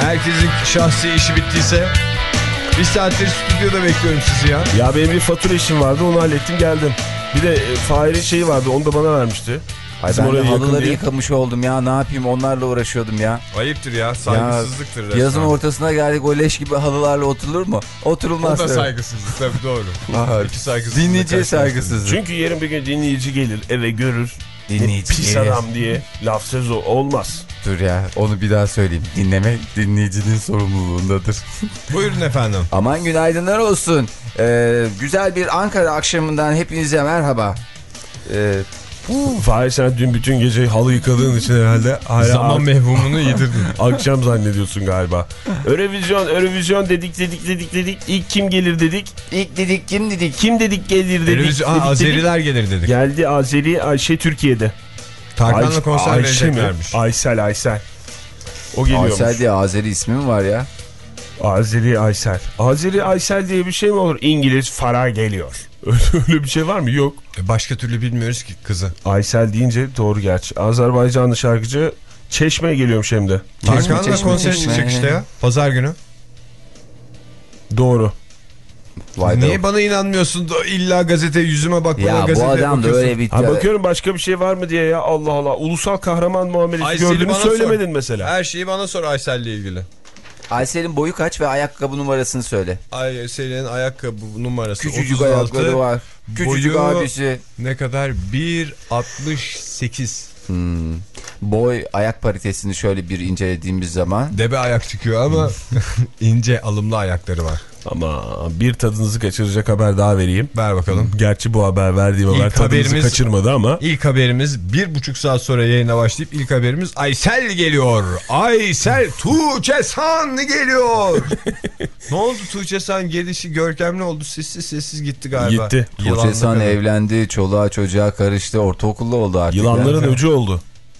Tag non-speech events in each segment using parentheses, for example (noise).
Herkesin şahsi işi bittiyse. Bir saattir stüdyoda bekliyorum sizi ya. Ya benim bir fatura işim vardı onu hallettim geldim. Bir de e, Fahir'in şeyi vardı onu da bana vermişti. Ay Bizim ben de halıları diye. yıkamış oldum ya ne yapayım onlarla uğraşıyordum ya. Ayıptır ya ya saygısızlıktır resmen. yazın ortasına geldik o leş gibi halılarla oturulur mu? O Oturulmaz. da tabii. saygısızlık tabii doğru. (laughs) İki saygısızlık. Dinleyiciye saygısızlık. Çünkü yarın bir gün dinleyici gelir eve görür. Dinleyici pis adam diye laf söz olmaz. Dur ya onu bir daha söyleyeyim. Dinleme dinleyicinin sorumluluğundadır. (laughs) Buyurun efendim. Aman günaydınlar olsun. Ee, güzel bir Ankara akşamından hepinize merhaba. Ee, Fahir sen dün bütün gece halı yıkadığın için herhalde hala Zaman mevhumunu yedirdin. (laughs) akşam zannediyorsun galiba. Eurevizyon, Eurevizyon dedik dedik dedik dedik. İlk kim gelir dedik. ilk dedik kim dedik? Kim dedik gelir dedik. Televizyon, dedik. Azeriler gelir dedik. Geldi Azeri Ayşe Türkiye'de. Tarkan'la Ay- konser Ayşe mi? vereceklermiş. Aysel Aysel. O geliyormuş. Aysel diye Azeri ismi mi var ya? Azeri Aysel. Azeri Aysel diye bir şey mi olur? İngiliz Farah geliyor. Öyle, öyle bir şey var mı? Yok. E, Başka türlü bilmiyoruz ki kızı. Aysel deyince doğru gerçi. Azerbaycanlı şarkıcı Çeşme'ye geliyormuş hem de. Tarkan'la konser çıkacak işte ya. Pazar günü. Doğru. Vay be. Niye bana inanmıyorsun da illa gazete yüzüme bak bana Ya bu adam da öyle bir... Ha bakıyorum başka bir şey var mı diye ya Allah Allah. Ulusal kahraman muamelesi Aysel'i gördüğünü söylemedin sor. mesela. Her şeyi bana sor Aysel'le ilgili. Aysel'in boyu kaç ve ayakkabı numarasını söyle. Aysel'in ayakkabı numarası Küçücük 36, ayakları var. Küçücük boyu- abisi. Ne kadar? 1.68. Hmm. Boy ayak paritesini şöyle bir incelediğimiz zaman. Debe ayak çıkıyor ama (laughs) ince alımlı ayakları var. Ama bir tadınızı kaçıracak haber daha vereyim. Ver bakalım. Gerçi bu haber verdiğim İlk haber tadınızı haberimiz- kaçırmadı ama. İlk haberimiz bir buçuk saat sonra yayına başlayıp ilk haberimiz Aysel geliyor. Aysel (laughs) Tuğçe San geliyor. (laughs) ne oldu Tuğçe San gelişi görkemli oldu sessiz sessiz gitti galiba. Gitti. Koçesan kadın. evlendi, çoluğa çocuğa karıştı, ortaokulda oldu artık. Yılanların öcü oldu.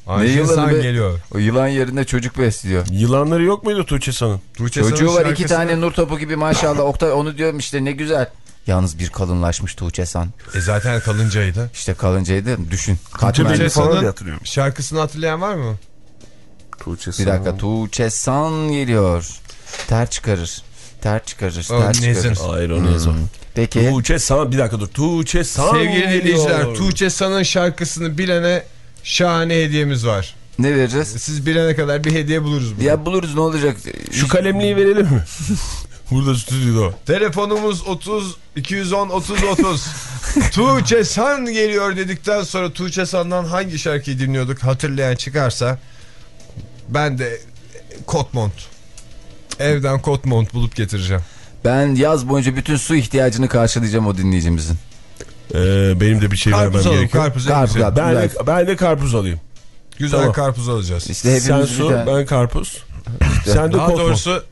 Ayşe Ne yılanı be? geliyor. O yılan yerine çocuk besliyor. Yılanları yok muydu Tuğçe San'ın? Çocuğu var iki tane nur topu gibi maşallah. Oktay onu diyorum işte ne güzel. Yalnız bir kalınlaşmış Tuğçe San. E zaten kalıncaydı. İşte kalıncaydı düşün. Tuğçe San'ın şarkısını hatırlayan var mı? Tuğçe Bir dakika Tuğçe San geliyor. Ter çıkarır. Ter çıkarır. O Ter nezir. çıkarır. Hayır o ne o? Peki. Tuğçe San bir dakika dur. Tuğçe San Sevgili dinleyiciler Tuğçe San'ın şarkısını bilene şahane hediyemiz var. Ne vereceğiz? Siz bilene kadar bir hediye buluruz. burada. Ya buluruz ne olacak? Şu kalemliği verelim mi? (laughs) Burada stüdyoda. Telefonumuz 30 210 30 30. Tuğçe San geliyor dedikten sonra Tuğçe San'dan hangi şarkıyı dinliyorduk hatırlayan çıkarsa ben de kot mont. Evden kot mont bulup getireceğim. Ben yaz boyunca bütün su ihtiyacını karşılayacağım o dinleyicimizin. Ee, benim de bir şey vermem Karpuz alalım gerekiyor. karpuz. Karpuz güzel. Ben de, ben de karpuz alayım. Güzel Tamam. karpuz alacağız. İşte Sen su, tane- ben karpuz. İşte. Sen de Daha doğrusu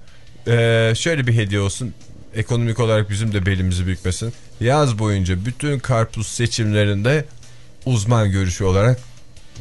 e, şöyle bir hediye olsun. Ekonomik olarak bizim de belimizi bükmesin. Yaz boyunca bütün karpuz seçimlerinde uzman görüşü olarak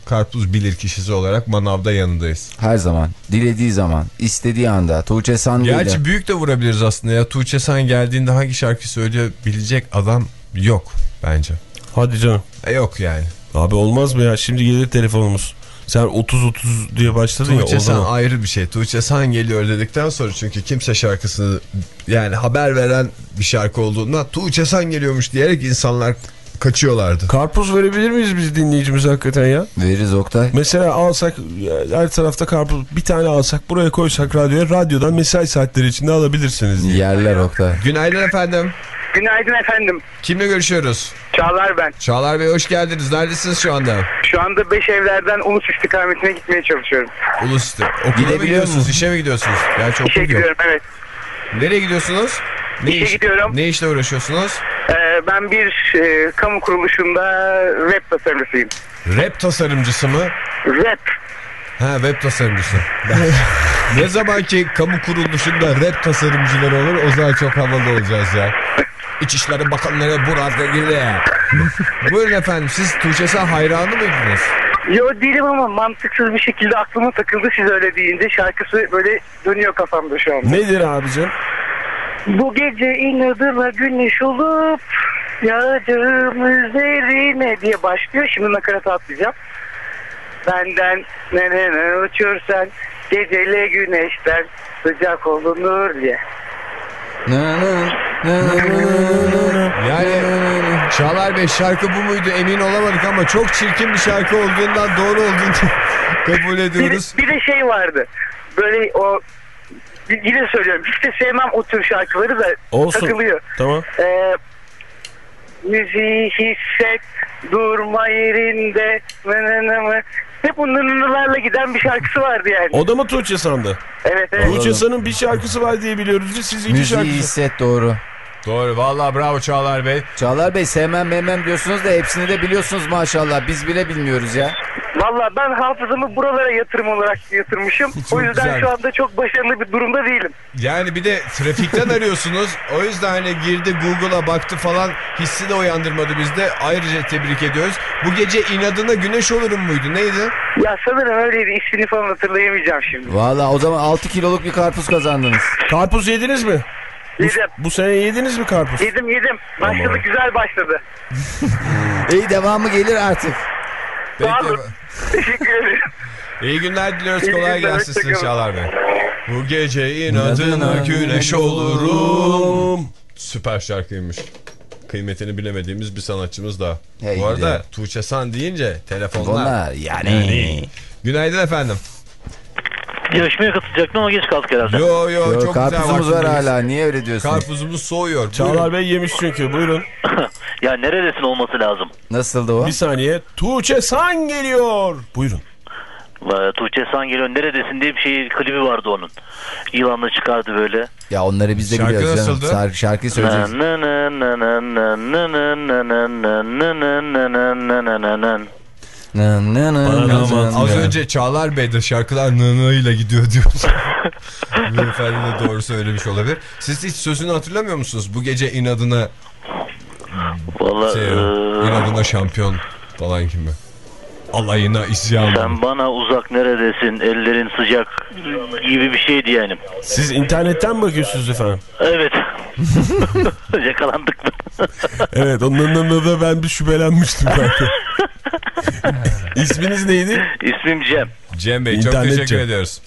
karpuz bilir kişisi olarak manavda yanındayız. Her zaman. Dilediği zaman. istediği anda. Tuğçe San de. Gerçi büyük de vurabiliriz aslında ya. Tuğçe San geldiğinde hangi şarkı söyleyebilecek adam yok bence. Hadi canım. E, yok yani. Abi olmaz mı ya? Şimdi gelir telefonumuz. Sen 30-30 diye başladın ya Tuğçe o San ayrı bir şey. Tuğçe San geliyor dedikten sonra çünkü kimse şarkısını yani haber veren bir şarkı olduğunda Tuğçe San geliyormuş diyerek insanlar kaçıyorlardı. Karpuz verebilir miyiz biz dinleyicimize hakikaten ya? Veririz Oktay. Mesela alsak her tarafta karpuz bir tane alsak buraya koysak radyoya radyodan mesai saatleri içinde alabilirsiniz diye. Yerler Oktay. Günaydın efendim. Günaydın efendim. Kimle görüşüyoruz? Çağlar ben. Çağlar Bey hoş geldiniz. Neredesiniz şu anda? Şu anda beş evlerden Ulus istikametine gitmeye çalışıyorum. Ulus'ta. Okula mı gidiyorsunuz? İşe mi gidiyorsunuz? Gerçi İşe yok. gidiyorum evet. Nereye gidiyorsunuz? Ne İşe iş- gidiyorum. Ne işle uğraşıyorsunuz? Ee, ben bir e, kamu kuruluşunda web tasarımcısıyım. Rap tasarımcısı mı? Web. Ha web tasarımcısı. (laughs) ne zamanki kamu kuruluşunda rap tasarımcıları olur o zaman çok havalı olacağız ya. İçişleri Bakanları burada gibi. Buyurun efendim siz Tuğçe Sen hayranı mıydınız? Yo değilim ama mantıksız bir şekilde aklıma takıldı siz öyle deyince. Şarkısı böyle dönüyor kafamda şu anda. Nedir abicim? Bu gece inadına güneş olup yağacağım üzerine diye başlıyor. Şimdi nakarat atlayacağım. Benden ne ne ne uçursan gecele güneşten sıcak olunur diye. Yani Çağlar Bey şarkı bu muydu emin olamadık ama çok çirkin bir şarkı olduğundan doğru olduğunu (laughs) kabul Bir, ediyoruz. bir de şey vardı. Böyle o yine söylüyorum. Hiç de sevmem o tür şarkıları da Olsun. takılıyor. Tamam. Ee, müziği hisset durma yerinde nı mı? Hep bu nınılarla giden bir şarkısı vardı yani. O da mı Tuğçe sandı? Evet evet. Tuğçe San'ın bir şarkısı var diye biliyoruz. Siz iki Müziği şarkı. hisset doğru. Doğru vallahi bravo Çağlar Bey. Çağlar Bey sevmem memem diyorsunuz da hepsini de biliyorsunuz maşallah. Biz bile bilmiyoruz ya. Valla ben hafızamı buralara yatırım olarak yatırmışım. o yüzden güzel. şu anda çok başarılı bir durumda değilim. Yani bir de trafikten arıyorsunuz. O yüzden hani girdi Google'a baktı falan hissi de uyandırmadı bizde. Ayrıca tebrik ediyoruz. Bu gece inadına güneş olurum muydu neydi? Ya sanırım öyleydi. İsmini falan hatırlayamayacağım şimdi. Valla o zaman 6 kiloluk bir karpuz kazandınız. Karpuz yediniz mi? Bu, Yedim. bu sene yediniz mi karpuz? Yedim yedim. Başladı güzel başladı. (laughs) İyi devamı gelir artık. Sağ olun. Teşekkür ederim. İyi günler diliyoruz. İyi Kolay günler, gelsin size. Çağlar Bey. Bu gece inadına güneş olurum. Süper şarkıymış. Kıymetini bilemediğimiz bir sanatçımız da. Hey Bu arada. Tuğçe San deyince telefonlar. Bunlar yani. Günaydın efendim. Yarışmaya katılacaktım ama geç kaldık herhalde. Yo yo, Yo, çok güzel karpuzumuz var hala. Niye öyle diyorsun? Karpuzumuz soğuyor. Çağlar Bey yemiş çünkü. Buyurun. Ya neredesin olması lazım. Nasıldı o? Bir saniye. Tuğçe San geliyor. Buyurun. Ee, Tuğçe San geliyor neredesin diye bir şey klibi vardı onun. Yılanla çıkardı böyle. Ya onları biz de Şarkı biliyoruz canım. nasıldı? Şarkı, şarkıyı söyleyeceğiz. Az önce Çağlar Bey de şarkılar ile gidiyor diyoruz. (laughs) Beyefendi de doğru söylemiş olabilir. Siz hiç sözünü hatırlamıyor musunuz? Bu gece inadına Valla şey, ee, inadına şampiyon falan gibi. Alayına isyan. sen bana uzak neredesin ellerin sıcak gibi bir şeydi yani. Siz internetten mi bakıyorsunuz efendim? Evet. (laughs) Yakalandık mı? Evet onların da ben bir şüphelenmiştim zaten. (laughs) (laughs) İsminiz neydi? İsmim Cem. Cem Bey çok İnternet teşekkür Cem. ediyoruz.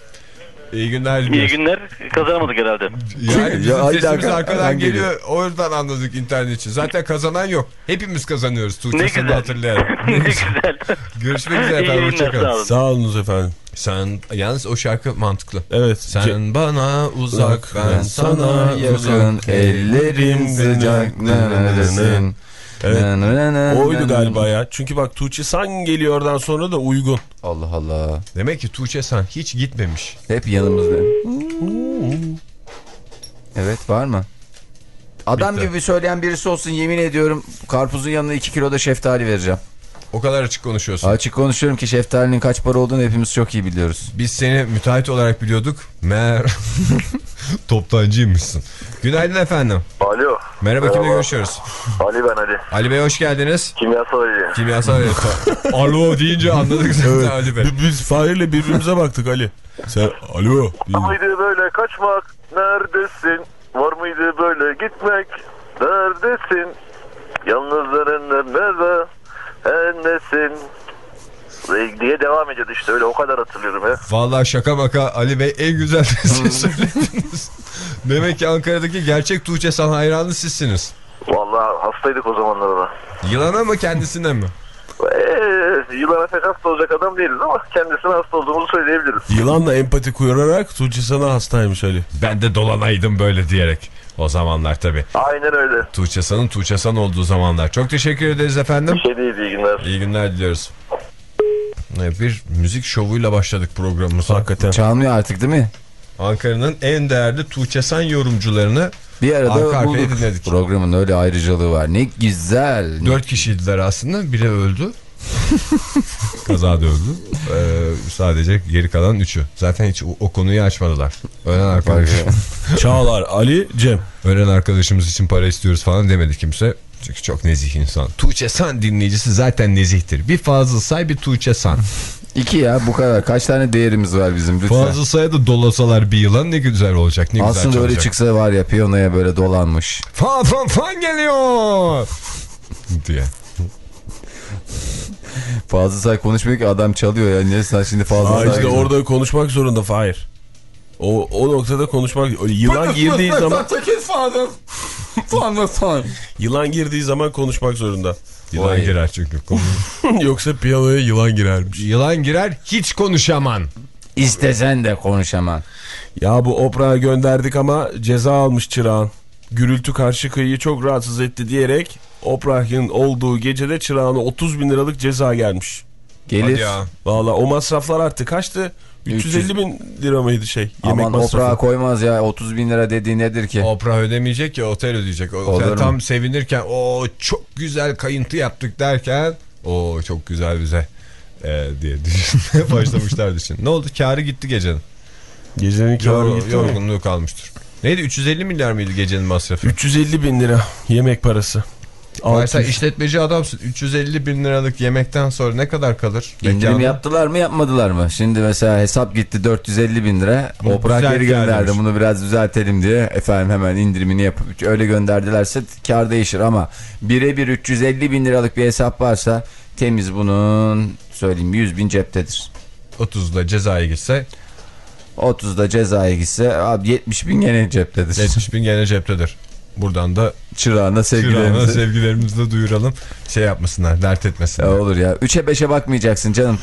İyi günler İyi günler. Kazanamadık herhalde. Yani bizim Ya, sesimiz arkadan arkadan geliyor. geliyor. Oradan anladık internet için. Zaten kazanan yok. Hepimiz kazanıyoruz. Ne Tuğçe seni güzel. hatırlayarak. (laughs) ne güzel. Görüşmek üzere İyi efendim. günler sağ Hoşçakalın. olun. Sağ olunuz efendim. Sen yalnız o şarkı mantıklı. Evet. Sen bana uzak ben ben sana sana yakın. Yakın ellerim sıcak neredesin? Evet. Oydu galiba ya. Çünkü bak Tuğçe San geliyordan sonra da uygun. Allah Allah. Demek ki Tuğçe sen hiç gitmemiş. Hep yanımızda. Evet var mı? Adam Bitti. gibi söyleyen birisi olsun yemin ediyorum karpuzun yanına 2 kilo da şeftali vereceğim. O kadar açık konuşuyorsun. Açık konuşuyorum ki şeftalinin kaç para olduğunu hepimiz çok iyi biliyoruz. Biz seni müteahhit olarak biliyorduk. Meğer (laughs) (laughs) toptancıymışsın. Günaydın efendim. Alo. Merhaba kimle Merhaba. görüşüyoruz? Ali ben Ali. Ali Bey hoş geldiniz. Kimyasal Ali. Kimyasal (laughs) Alo deyince anladık zaten Ali Bey. Bi- Biz Fahir'le birbirimize baktık Ali. Sen alo. Var mıydı böyle kaçmak? Neredesin? Var mıydı böyle gitmek? Neredesin? Yalnızların nerede? Her nesin? Diye devam ediyordu işte öyle o kadar hatırlıyorum ya. Vallahi şaka maka Ali Bey en güzel (laughs) sesi söylediniz. Demek ki Ankara'daki gerçek Tuğçe San hayranı sizsiniz. Vallahi hastaydık o zamanlarda da. Yılana mı kendisine mi? Eee yılana pek hasta olacak adam değiliz ama kendisine hasta olduğumuzu söyleyebiliriz. Yılanla empati kurarak Tuğçe San'a hastaymış Ali. Ben de dolanaydım böyle diyerek. O zamanlar tabii. Aynen öyle. Tuğçe San'ın Tuğçe San olduğu zamanlar. Çok teşekkür ederiz efendim. Bir şey değil iyi günler. İyi günler diliyoruz. Bir müzik şovuyla başladık programımıza. Hakikaten. Çalmıyor artık değil mi? Ankara'nın en değerli Tuğçe San yorumcularını Bir arada Arka bulduk. dinledik. Programın öyle ayrıcalığı var. Ne güzel. Dört kişiydiler aslında. Biri öldü. (laughs) Kazada öldü. Ee, sadece geri kalan üçü. Zaten hiç o, o konuyu açmadılar. Ölen arkadaşım. Çağlar, Ali, Cem. Ölen arkadaşımız için para istiyoruz falan demedi kimse. Çünkü çok nezih insan. Tuğçe San dinleyicisi zaten nezihtir. Bir Fazıl Say bir Tuğçe San. (laughs) İki ya bu kadar. Kaç tane değerimiz var bizim lütfen. Fazıl Say'a da dolasalar bir yılan ne güzel olacak. Ne güzel Aslında öyle çalacak. çıksa var ya piyanoya böyle dolanmış. Fan fan fan geliyor. (laughs) diye. Fazla say konuşmuyor ki adam çalıyor ya. Niye sen şimdi fazla Aa, say? işte orada konuşmak zorunda Fahir. O, o noktada konuşmak yılan (laughs) girdiği zaman (laughs) yılan girdiği zaman konuşmak zorunda. Yılan Vay. girer çünkü. (laughs) (laughs) Yoksa piyanoya yılan girermiş. Yılan girer hiç konuşaman. İstesen de konuşamam. Ya bu Oprah'a gönderdik ama ceza almış çırağın. Gürültü karşı kıyıyı çok rahatsız etti diyerek Oprah'ın olduğu gecede çırağına 30 bin liralık ceza gelmiş. Gelir. Valla o masraflar arttı. Kaçtı? 350 bin lira mıydı şey? Yemek Aman masrafı. Oprah'a koymaz ya 30 bin lira dediği nedir ki? Oprah ödemeyecek ya otel ödeyecek. Olur Otel mu? tam sevinirken o çok güzel kayıntı yaptık derken o çok güzel bize e, diye düşünmeye (laughs) başlamışlar düşün. Ne oldu? Karı gitti gecenin. Gecenin kârı Yor, gitti mi? yorgunluğu kalmıştır. Neydi 350 milyar mıydı gecenin masrafı? 350 bin lira yemek parası. 600. işletmeci adamsın. 350 bin liralık yemekten sonra ne kadar kalır? İndirim yaptılar mı yapmadılar mı? Şimdi mesela hesap gitti 450 bin lira. Düzelt geri gönderdi. Bunu biraz düzeltelim diye. Efendim hemen indirimini yapıp öyle gönderdilerse kar değişir ama birebir 350 bin liralık bir hesap varsa temiz bunun söyleyeyim 100 bin ceptedir. 30'da cezaya gitse 30'da cezaya gitse abi 70 bin gene ceptedir. 70 bin gene ceptedir. Buradan da Çırağına Sevgilerimizi. sevgilerimizi. sevgilerimizi de duyuralım. Şey yapmasınlar, dert etmesinler. Ya olur ya. 3'e 5'e bakmayacaksın canım.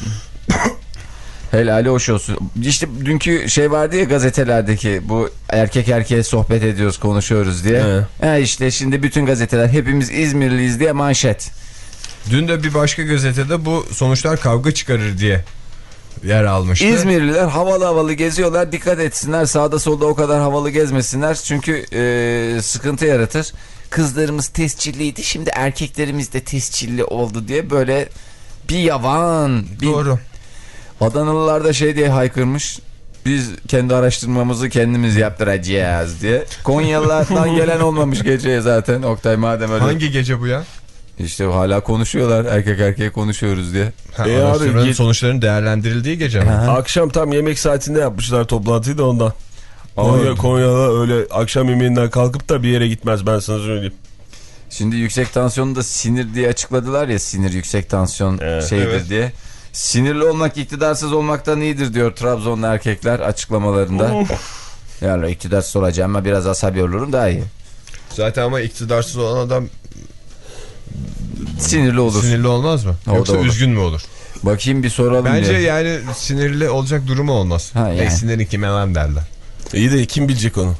(coughs) Helali hoş olsun. İşte dünkü şey vardı ya gazetelerdeki bu erkek erkeğe sohbet ediyoruz konuşuyoruz diye. He. He işte şimdi bütün gazeteler hepimiz İzmirliyiz diye manşet. Dün de bir başka gazetede bu sonuçlar kavga çıkarır diye yer almıştı. İzmirliler havalı havalı geziyorlar dikkat etsinler sağda solda o kadar havalı gezmesinler çünkü e, sıkıntı yaratır. Kızlarımız tescilliydi şimdi erkeklerimiz de tescilli oldu diye böyle bir yavan bir Doğru. Adanalılar da şey diye haykırmış. Biz kendi araştırmamızı kendimiz yaptıracağız diye. Konyalılardan gelen olmamış geceye zaten Oktay madem öyle. Hangi gece bu ya? İşte hala konuşuyorlar erkek erkeğe konuşuyoruz diye. Ha, E abi, araştırmanın ge- sonuçların değerlendirildiği gece mi? Akşam tam yemek saatinde yapmışlar toplantıyı da ondan. Konya. Konya'da öyle akşam yemeğinden kalkıp da bir yere gitmez ben sana söyleyeyim. Şimdi yüksek tansiyonu da sinir diye açıkladılar ya sinir yüksek tansiyon Evet. şeydir Evet. diye. Sinirli olmak iktidarsız olmaktan iyidir diyor Trabzonlu erkekler açıklamalarında. Yani iktidarsız olacağım ama biraz asabi olurum daha iyi. Zaten ama iktidarsız olan adam Sinirli olur. sinirli olmaz mı? O da Yoksa olur. üzgün mü olur? Bakayım bir soralım Bence diye. yani sinirli olacak durumu olmaz. Ha, yani. E, siniri kime lan derler. İyi de kim bilecek onu?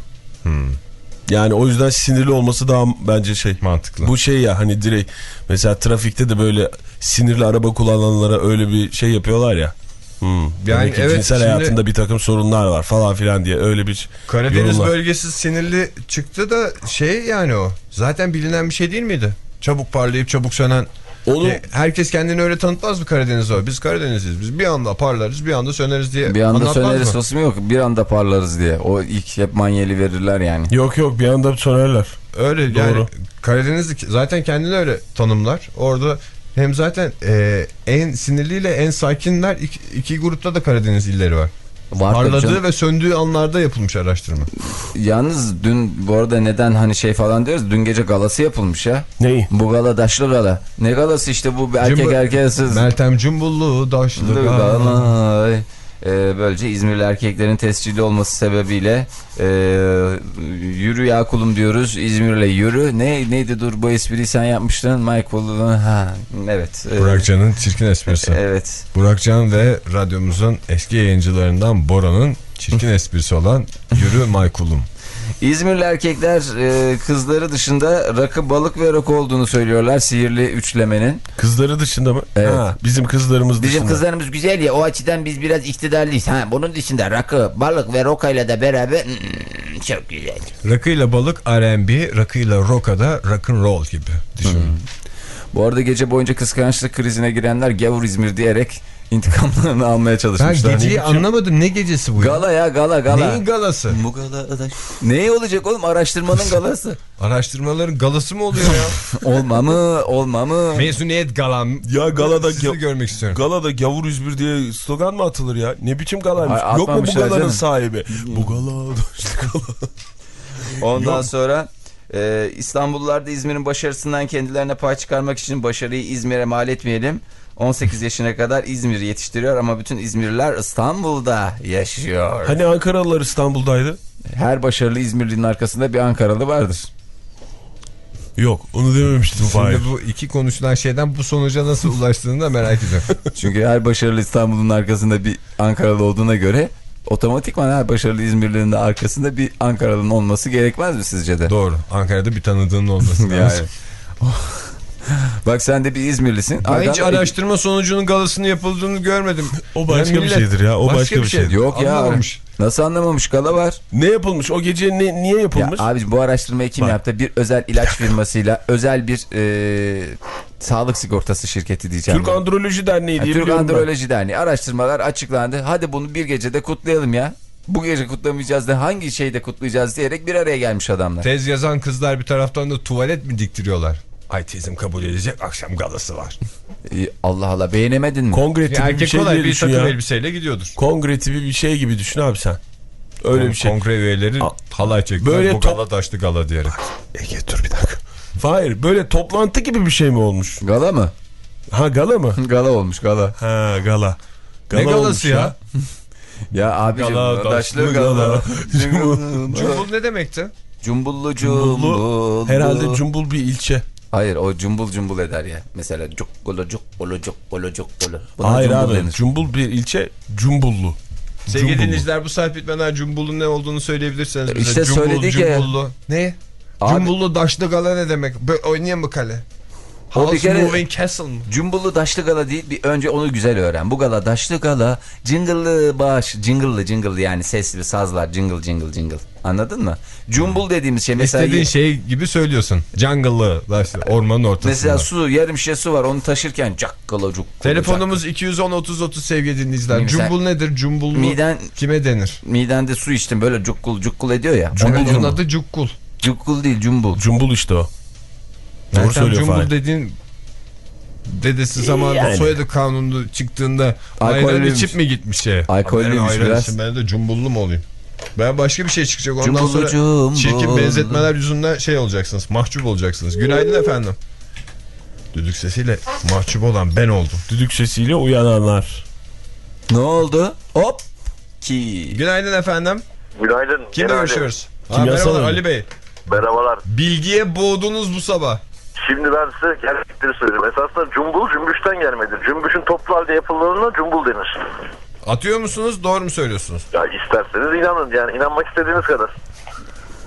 Yani o yüzden sinirli olması daha bence şey. Mantıklı. Bu şey ya hani direkt mesela trafikte de böyle sinirli araba kullananlara öyle bir şey yapıyorlar ya. Hmm. Yani evet, cinsel şimdi- hayatında bir takım sorunlar var falan filan diye öyle bir Karadeniz yorumlar. bölgesi sinirli çıktı da şey yani o. Zaten bilinen bir şey değil miydi? Çabuk parlayıp çabuk sönen. Onu E, herkes kendini öyle tanıtmaz mı Karadeniz'de? o? Biz Karadeniz'iz. Biz bir anda parlarız bir anda söneriz diye Bir anda söneriz sosum yok. Bir anda parlarız diye. O ilk hep manyeli verirler yani. yok yok bir anda sönerler. Öyle yani Doğru. Karadeniz zaten kendini öyle tanımlar. Orada hem zaten e, en sinirliyle en sakinler iki, iki grupta da Karadeniz illeri var. Var Parladığı canım. ve söndüğü anlarda yapılmış araştırma. Yalnız dün bu arada neden hani şey falan diyoruz. Dün gece galası yapılmış ya. Neyi? Bu gala daşlı gala. Ne galası işte bu erkek Cumbu- erkeğe sız. Meltem Cumbullu, Daşlı Gala. Galay. Ee, böylece İzmirli erkeklerin tescilli olması sebebiyle e, yürü ya kulum diyoruz. İzmir'le yürü. Ne neydi dur bu espriyi sen yapmıştın. Michael ha evet. e, Burakcan'ın çirkin esprisi. (laughs) Evet. Burakcan ve radyomuzun eski yayıncılarından Bora'nın çirkin (laughs) esprisi olan Yürü Maykulum. İzmirli erkekler e, kızları dışında rakı, balık ve rock olduğunu söylüyorlar sihirli üçlemenin. Kızları dışında mı? Evet. Ha, bizim kızlarımız dışında. Bizim kızlarımız güzel ya o açıdan biz biraz iktidarlıyız. Ha, bunun dışında rakı, balık ve rokayla da beraber hmm, çok güzel. Rakıyla balık R&B, rakıyla rock'a rock'n'roll gibi düşünün. Bu arada gece boyunca kıskançlık krizine girenler gavur İzmir diyerek intikamlarını almaya Ben çalışmışlar. geceyi anlamadım. Ne gecesi bu ya? Gala ya gala gala. Neyin galası? Bu gala Ne olacak oğlum araştırmanın galası. (laughs) Araştırmaların galası mı oluyor ya? (laughs) olma mı olma mı? Mezuniyet galam. Ya galada Sizi ga- görmek istiyorum. Galada gavur 101 diye slogan mı atılır ya? Ne biçim galaymış? Ay, Yok mu bu galanın canım. sahibi? Bu gala. (laughs) Ondan sonra e, İstanbullular da İzmir'in başarısından kendilerine pay çıkarmak için başarıyı İzmir'e mal etmeyelim. 18 yaşına kadar İzmir'i yetiştiriyor ama bütün İzmirliler İstanbul'da yaşıyor. Hani Ankaralılar İstanbul'daydı? Her başarılı İzmirli'nin arkasında bir Ankaralı vardır. Yok onu dememiştim. Şimdi bu iki konuşulan şeyden bu sonuca nasıl ulaştığını da merak ediyorum. (laughs) Çünkü her başarılı İstanbul'un arkasında bir Ankaralı olduğuna göre otomatikman her başarılı İzmirli'nin de arkasında bir Ankaralı'nın olması gerekmez mi sizce de? Doğru. Ankara'da bir tanıdığın olması (laughs) Yani. (laughs) Bak sen de bir İzmirlisin. Ben hiç araştırma sonucunun galasını yapıldığını görmedim. O başka Ya bir şeydir ya. O başka, bir şey. Yok ya. Anlamamış. Nasıl anlamamış gala var. Ne yapılmış? O gece ne, niye Ya yapılmış? abi bu araştırmayı kim Bak. yaptı? Bir özel ilaç firmasıyla özel bir e, sağlık sigortası şirketi diyeceğim. Türk ben. Androloji Derneği diye Türk biliyorum ben. Androloji Derneği araştırmalar açıklandı. Hadi bunu bir gecede kutlayalım ya. Bu gece kutlamayacağız da hangi şeyde kutlayacağız diyerek bir araya gelmiş adamlar. Tez yazan kızlar bir taraftan da tuvalet mi diktiriyorlar? Ay tezim kabul edecek akşam galası var. (laughs) Allah Allah beğenemedin mi? Kongre Bir tipi bir erkek şey kolay bir takım ya. elbiseyle gidiyordur. Kongre tipi bir şey gibi düşün abi sen. Öyle bir şey. Kongre üyeleri halay çektiler. böyle bu top- gala taşlı gala diyerek. Ege dur bir dakika. Hayır böyle toplantı gibi bir şey mi olmuş? Gala mı? Ha gala mı? (laughs) Gala olmuş gala. Ha gala. ne olmuş galası ya? (laughs) Ya abicim Gala, daşlı gala. gala. Cumbul ne demekti? Cumbullu. cumbul. Herhalde cumbul bir ilçe. Hayır o cumbul cumbul eder ya. Mesela cukkulu cukkulu cukkulu cukkulu. Buna Hayır cumbul abi. denir. Cumbul bir ilçe cumbullu. Sevgili dinleyiciler bu saat bitmeden cumbulun ne olduğunu söyleyebilirseniz bize. İşte Cumbul, söyledik ya. cumbullu. Ne? Abi- Cumbullu daşlı gala ne demek? Böyle oynayan mı kale? O bir House kere- Moving Castle mı? Cumbullu daşlı gala değil. Bir önce onu güzel öğren. Bu gala daşlı gala. Jingle'lı baş. Jingle'lı jingle'lı yani sesli sazlar. Jingle jingle jingle. Anladın mı? Cumbul dediğimiz şey mesela... İstediğin şey gibi söylüyorsun. Jungle'lı daşlı ormanın ortasında. Mesela su yarım şişe su var onu taşırken cakkala cukkala Telefonumuz 210 30 30 sevgili dinleyiciler. Cumbul nedir? Cumbullu Miden, kime denir? midende su içtin böyle cukkul cukkul ediyor ya. Cumbul Onun cumbul. adı cukkul. Cukkul değil cumbul. Cumbul işte o. Doğru Doğru söylüyor Cumbul Fahir. dediğin dedesi zamanında Yani. soyadı kanunu çıktığında ayran içip mi gitmiş şeye? Alkollüymüş ayran biraz. içtim, Ben de cumbullu mu olayım? Ben başka bir şey çıkacak. Ondan Cumbullu sonra cumbul. çirkin benzetmeler yüzünden şey olacaksınız. Mahcup olacaksınız. Günaydın efendim. Düdük sesiyle mahcup olan ben oldum. Düdük sesiyle uyananlar. Ne oldu? Hop. Ki. Günaydın efendim. Günaydın. Kimle görüşüyoruz? Ha, merhabalar. Ali Bey. Merhabalar. Bilgiye boğdunuz bu sabah. Şimdi ben size gerçekleri söyleyeyim. Esasında cumbul cümbüşten gelmedir. Cümbüşün toplu halde yapıldığına cumbul denir. Atıyor musunuz? Doğru mu söylüyorsunuz? Ya isterseniz inanın yani inanmak istediğiniz kadar.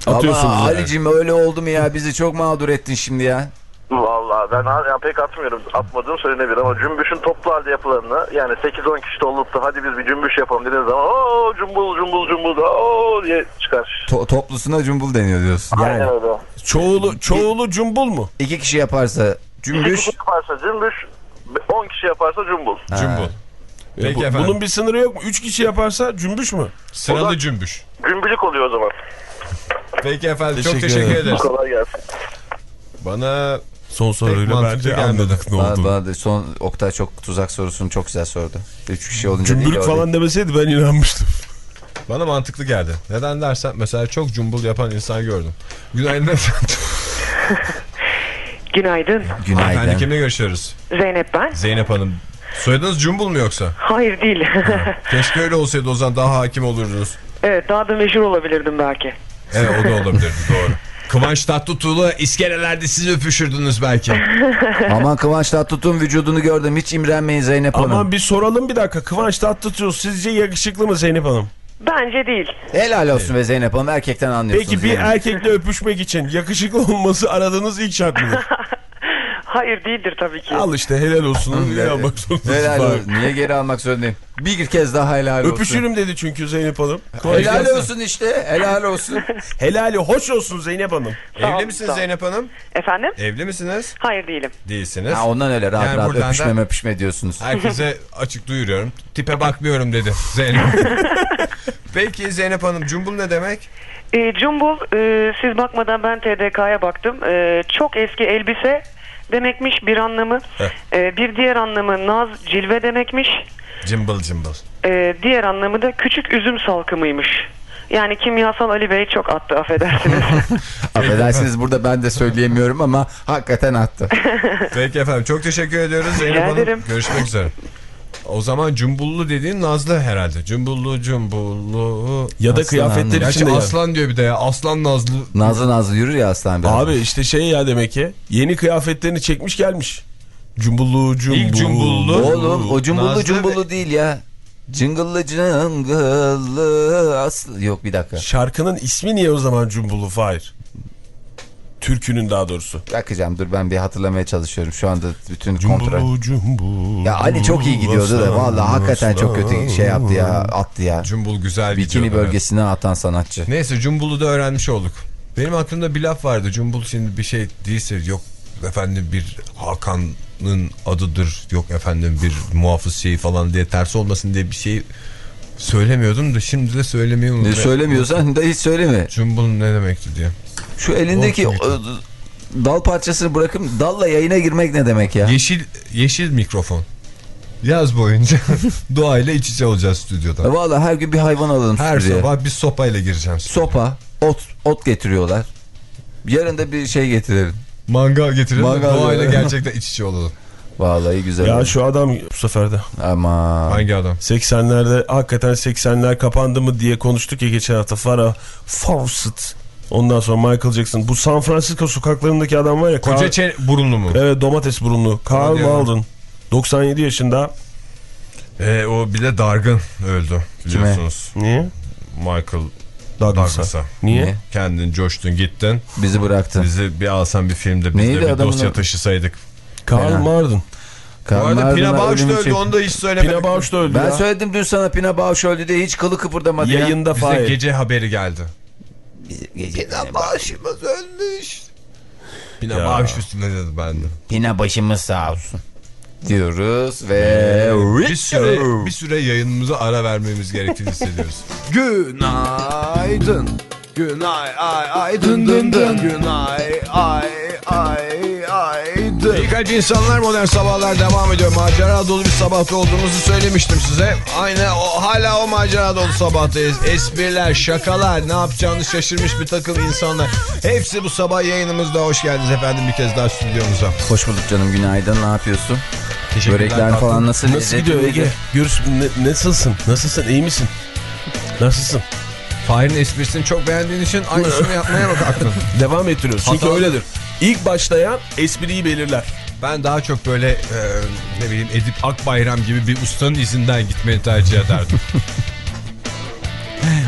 Atıyorsunuz Ama yani. Ali'cim öyle oldu mu ya? Bizi çok mağdur ettin şimdi ya. Vallahi ben ya pek atmıyorum. Atmadığım söylenebilir ama cümbüşün toplu halde yapılanını yani 8-10 kişi de olup da hadi biz bir cümbüş yapalım dediğiniz zaman ooo cumbul cumbul cumbul ooo diye çıkar. To- toplusuna cumbul deniyor diyorsun. Aynen öyle. Çoğulu, çoğulu cumbul mu? İki kişi yaparsa İki cümbüş. kişi yaparsa cümbüş 10 kişi yaparsa cumbul. Cumbul. E, Peki bu- efendim. bunun bir sınırı yok mu? Üç kişi yaparsa cümbüş mü? Sıralı da- cümbüş. Cümbülük oluyor o zaman. Peki efendim çok Teşekkür teşekkür ederim. ederiz. Kolay gelsin. Bana Son soruyla bence anladık ne oldu. bana da son Oktay çok tuzak sorusunu çok güzel sordu. Üç kişi olunca değil Cümbülük o falan değil. demeseydi ben inanmıştım. Bana mantıklı geldi. Neden dersen mesela çok cumbul yapan insan gördüm. Günaydın (laughs) efendim. Günaydın. Efendim Günaydın. kimle görüşüyoruz? Zeynep ben. Zeynep Hanım. Soyadınız cumbul mu yoksa? Hayır değil. Keşke öyle olsaydı o zaman daha hakim olurdunuz. evet daha da meşhur olabilirdim belki. Evet o da olabilirdi doğru. Kıvanç Tatlıtuğ'la iskelelerde siz öpüşürdünüz belki. (laughs) Aman Kıvanç Tatlıtuğ'un vücudunu gördüm. Hiç imrenmeyin Zeynep Hanım. Aman bir soralım bir dakika. Kıvanç Tatlıtuğ sizce yakışıklı mı Zeynep Hanım? Bence değil. Helal olsun ve Zeynep Hanım erkekten anlıyorsunuz. Peki bir yani. erkekle öpüşmek için yakışıklı olması aradığınız ilk şart mıdır? (laughs) Hayır değildir tabii ki. Al işte helal olsun. Ne yapmak zorundasın? Helal olsun. Niye geri almak zorundayım? Bir kez daha helal olsun. Öpüşürüm dedi çünkü Zeynep Hanım. Kolay Helal gelsin. olsun işte. Helal olsun. (laughs) Helali hoş olsun Zeynep Hanım. Sağ Evli olun, misiniz sağ olun. Zeynep Hanım? Efendim? Evli misiniz? Hayır değilim. Değilsiniz. ha, ondan öyle rahat Yani rahat buradan da- öpüşme öpüşme diyorsunuz. Herkese (laughs) açık duyuruyorum. Tipe bakmıyorum dedi Zeynep. (laughs) Peki Zeynep Hanım cumbul ne demek? E, Cumbul, e, siz bakmadan ben TDK'ya baktım. E, çok eski elbise demekmiş bir anlamı. E, bir diğer anlamı naz, cilve demekmiş. Cımbıl cımbıl. E, diğer anlamı da küçük üzüm salkımıymış. Yani kimyasal Ali Bey çok attı affedersiniz. (laughs) Affedersiniz burada ben de söyleyemiyorum ama hakikaten attı. Peki efendim çok teşekkür ediyoruz Zeynep Rica Hanım. ederim. Görüşmek üzere. O zaman cumbullu dediğin Nazlı herhalde. Cumbullu cumbullu. Ya da Aslan kıyafetler anladım. İçinde ya. aslan diyor bir de ya. Aslan Nazlı. Nazlı Nazlı yürür ya aslan biraz. Abi işte şey ya demek ki yeni kıyafetlerini çekmiş gelmiş. Cumbullu cumbullu. İlk cumbullu. Oğlum o cumbullu Nazlı cumbullu değil ya. Cıngıllı cıngıllı aslı. Yok bir dakika. Şarkının ismi niye o zaman Cumbullu Fahir? Türkünün daha doğrusu. Bakacağım dur ben bir hatırlamaya çalışıyorum şu anda bütün kontrol. Cumbullu cumbullu. Ya Ali çok iyi gidiyordu da vallahi hakikaten çok kötü şey yaptı ya attı ya. Cumbul güzel Bikini gidiyordu, evet. bölgesine atan sanatçı. Neyse Cumbul'u da öğrenmiş olduk. Benim aklımda bir laf vardı. Cumbul şimdi bir şey değilse yok efendim bir Hakan'ın adıdır. Yok efendim bir muhafız şeyi falan diye ters olmasın diye bir şey söylemiyordum da şimdi de söylemeyi Ne unuttum. söylemiyorsan da hiç söyleme. Cumbul ne demekti diye. Şu elindeki o, dal parçasını bırakıp dalla yayına girmek ne demek ya? Yeşil yeşil mikrofon. Yaz boyunca (laughs) doğayla iç içe olacağız stüdyoda. Valla her gün bir hayvan alalım Her stüdyoya. sabah bir sopayla gireceğim. stüdyoya. Sopa, ot, ot getiriyorlar. Yarın da bir şey getirelim. Mangal getirelim. Mangal doğayla gerçekten iç içe olalım. Vallahi güzel. Ya şu adam bu sefer de Ama Hangi adam? 80'lerde hakikaten 80'ler kapandı mı diye konuştuk ya geçen hafta. Farah Fawcett. Ondan sonra Michael Jackson. Bu San Francisco sokaklarındaki adam var ya. Koca Carl- burunlu mu? Evet domates burunlu. Carl ya. Malden. 97 yaşında. Ee, o bir de dargın öldü biliyorsunuz. Niye? Michael Douglas'a. Niye? Niye? Kendin coştun gittin. bizi bıraktı. Bizi bir alsan bir filmde biz Neydi de bir adamın dosya taşısaydık. Carl Fena. Malden. Bu arada Pina Bausch öldü çek- onu da hiç söylemedik. Pina Bausch da öldü Ben ya. söyledim dün sana Pina Bausch öldü diye hiç kılı kıpırdamadı ya. Yayında Bize Fahir. gece haberi geldi. Gece- Başımız ölmüş. Pina Ya. Bausch üstüne dedi ben de. Pina başımız sağ olsun. Diyoruz ve... Bir süre, bir süre yayınımıza ara vermemiz gerektiğini hissediyoruz. (laughs) Günaydın. Günay ay ay dın dın dın. Günay ay ay ay Birkaç insanlar modern sabahlar devam ediyor. Macera dolu bir sabahta olduğumuzu söylemiştim size. Aynı o, hala o macera dolu sabahtayız. Espriler, şakalar, ne yapacağını şaşırmış bir takım insanlar. Hepsi bu sabah yayınımızda. Hoş geldiniz efendim bir kez daha stüdyomuza. Hoş bulduk canım günaydın ne yapıyorsun? Teşekkürler Börekler falan nasıl? Nasıl lezzetli gidiyor? Ege? Görüş, ne- nasılsın? Nasılsın? İyi misin? Nasılsın? Fahir'in esprisini çok beğendiğin için aynısını (laughs) yapmaya mı kalktın? Devam ettiriyoruz. Çünkü Hatalı- öyledir. İlk başlayan espriyi belirler. Ben daha çok böyle e, ne bileyim Edip Akbayram gibi bir ustanın izinden gitmeyi tercih ederdim. (laughs)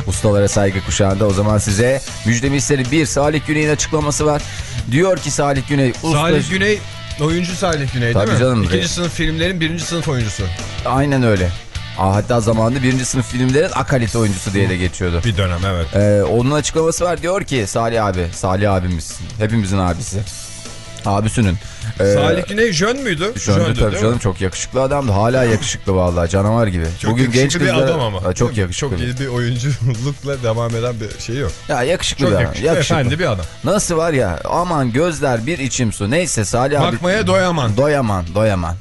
Ustalara saygı kuşağında o zaman size müjdemi isterim. Bir Salih Güney'in açıklaması var. Diyor ki Salih Güney usta... Salih Güney oyuncu Salih Güney Tabii değil mi? canım. İkinci sınıf filmlerin birinci sınıf oyuncusu. Aynen öyle. Aa, hatta zamanında birinci sınıf filmlerin akalite oyuncusu diye de geçiyordu. Bir dönem evet. Ee, onun açıklaması var diyor ki Salih abi, Salih abimiz, hepimizin abisi. Abisinin. Ee, Salih Güney jön müydü? Jöndü, tabii canım mi? çok yakışıklı adamdı. Hala yakışıklı vallahi canavar gibi. Çok Bugün genç yakışıklı bir adam ama. Çok yakışıklı. Çok iyi bir oyunculukla devam eden bir şey yok. Ya yakışıklı Çok bir adam. yakışıklı, Yakışıklı. efendi bir adam. Nasıl var ya aman gözler bir içim su. Neyse Salih abi. Bakmaya doyaman. Doyaman doyaman.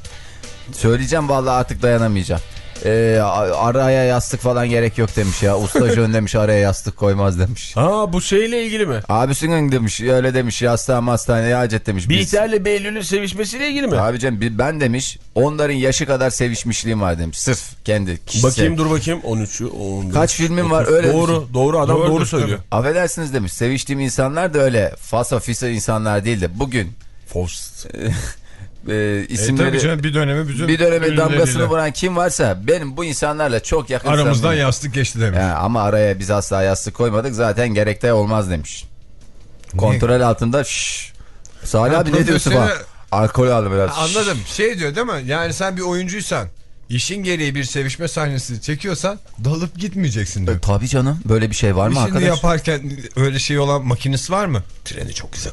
Söyleyeceğim vallahi artık dayanamayacağım. A- araya yastık falan gerek yok demiş ya. Usta jön demiş araya yastık koymaz demiş. Aa bu şeyle ilgili mi? Abisinin demiş öyle demiş yastığa hastaneye hacet demiş. Bihter'le Behlül'ün sevişmesiyle ilgili mi? Abicim bi- ben demiş onların yaşı kadar sevişmişliğim var demiş. Sırf kendi kişisel. Bakayım dur bakayım 13'ü 14. Kaç filmin var öyle Doğru doğru adam Doğrudur, doğru söylüyor. Affedersiniz demiş. Seviştiğim insanlar da öyle fasa fisa insanlar değil de bugün Faust. (laughs) e, E, isimleri tabii canım bir dönemi bütün bir döneme damgasını vuran kim varsa benim bu insanlarla çok yakın aramızdan samimiyim. yastık geçti demiş. Ya, ama araya biz asla yastık koymadık zaten gerekte olmaz demiş. Kontrol altında şşş. Salih abi ne diyorsun falan. Alkol aldı biraz. Anladım. Şey diyor değil mi? Yani sen bir oyuncuysan işin gereği bir sevişme sahnesi çekiyorsan dalıp gitmeyeceksin diyor. E, tabii canım böyle bir şey var mı Şimdi arkadaş? yaparken öyle şey olan makinesi var mı? Treni çok güzel.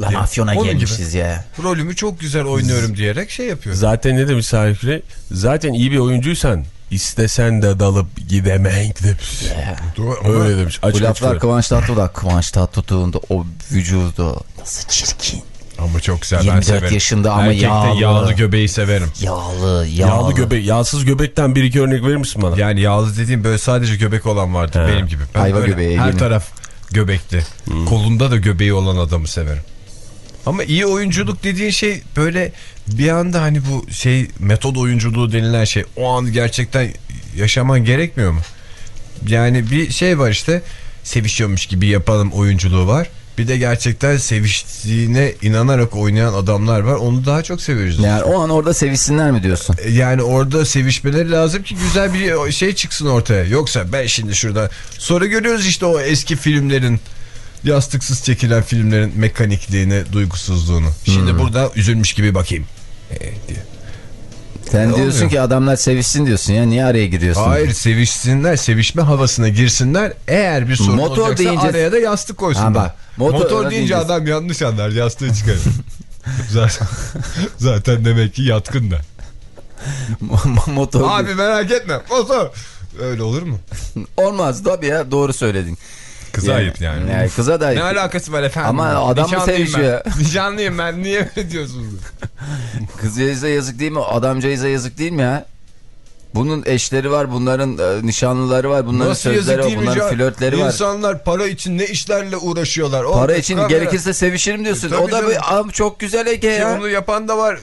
Lan afyona Onun gibi. gelmişiz ya. Rolümü çok güzel oynuyorum diyerek şey yapıyor. Zaten ne demiş Bey? Zaten iyi bir oyuncuysan istesen de dalıp gidemek demiş. Ama Öyle demiş. Bu Açık açık laflar. Kıvanç Tatlıtuğ. Kıvanç Tatlıtuğ'un da o vücudu nasıl çirkin. Ama çok güzel ben 24 severim. yaşında ama Erkekte yağlı. yağlı göbeği severim. Yağlı, yağlı. Yağlı göbek, yağsız göbekten bir iki örnek verir misin bana? Yani yağlı dediğim böyle sadece göbek olan vardır He. benim gibi. Ben Ayva göbeği, Her taraf göbekli. Hmm. Kolunda da göbeği olan adamı severim. Ama iyi oyunculuk dediğin şey böyle bir anda hani bu şey metod oyunculuğu denilen şey o an gerçekten yaşaman gerekmiyor mu? Yani bir şey var işte sevişiyormuş gibi yapalım oyunculuğu var. Bir de gerçekten seviştiğine inanarak oynayan adamlar var. Onu daha çok seviyoruz. Yani o an orada sevişsinler mi diyorsun? Yani orada sevişmeleri lazım ki güzel bir şey çıksın ortaya. Yoksa ben şimdi şurada sonra görüyoruz işte o eski filmlerin yastıksız çekilen filmlerin mekanikliğini, duygusuzluğunu. Şimdi Hmm. burada üzülmüş gibi bakayım. Ee, diye. Sen Ne diyorsun oluyor? ki adamlar sevişsin diyorsun ya niye araya giriyorsun? Hayır sevişsinler, sevişme havasına girsinler. Eğer bir sorun Motor olacaksa deyince- araya da yastık koysunlar. Ha motor, motor deyince deyince- adam yanlış anlar yastığı çıkarır. (laughs) zaten, zaten demek ki yatkın da. Motor Abi merak etme motor. Öyle olur mu? olmaz tabii ya doğru söyledin. Kıza ayıp yani. kıza da ayıp. Ne alakası var efendim? Ama adam mı sevişiyor? Ben. (laughs) Nişanlıyım ben. Niye öyle diyorsunuz? (laughs) Kızcağıza yazık değil mi? Adamcağıza yazık değil mi ya? Bunun eşleri var, bunların e, nişanlıları var, bunların Nasıl sözleri var, bunların can? flörtleri var. İnsanlar para için ne işlerle uğraşıyorlar. Para Orada için kamera- gerekirse sevişirim diyorsun. Tabii o da canım. bir, Am, çok güzel Ege Ki ya. Onu yapan da var.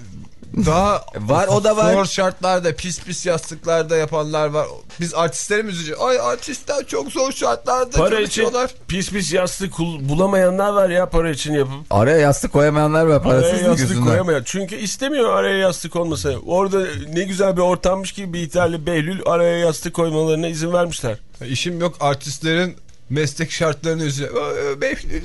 Daha Var, o da var. Zor şartlarda pis pis yastıklarda yapanlar var. Biz artistleri mi? Ay artistler çok zor şartlarda Para için çalışıyorlar. pis pis yastık bulamayanlar var ya para için yapıp. Araya yastık koyamayanlar var Araya parasız yastık yüzünden. koyamayan. Çünkü istemiyor araya yastık olması. Orada ne güzel bir ortammış ki bir ihtimalle Behlül araya yastık koymalarına izin vermişler. İşim yok artistlerin meslek şartlarını üzüyor. Beyefendi.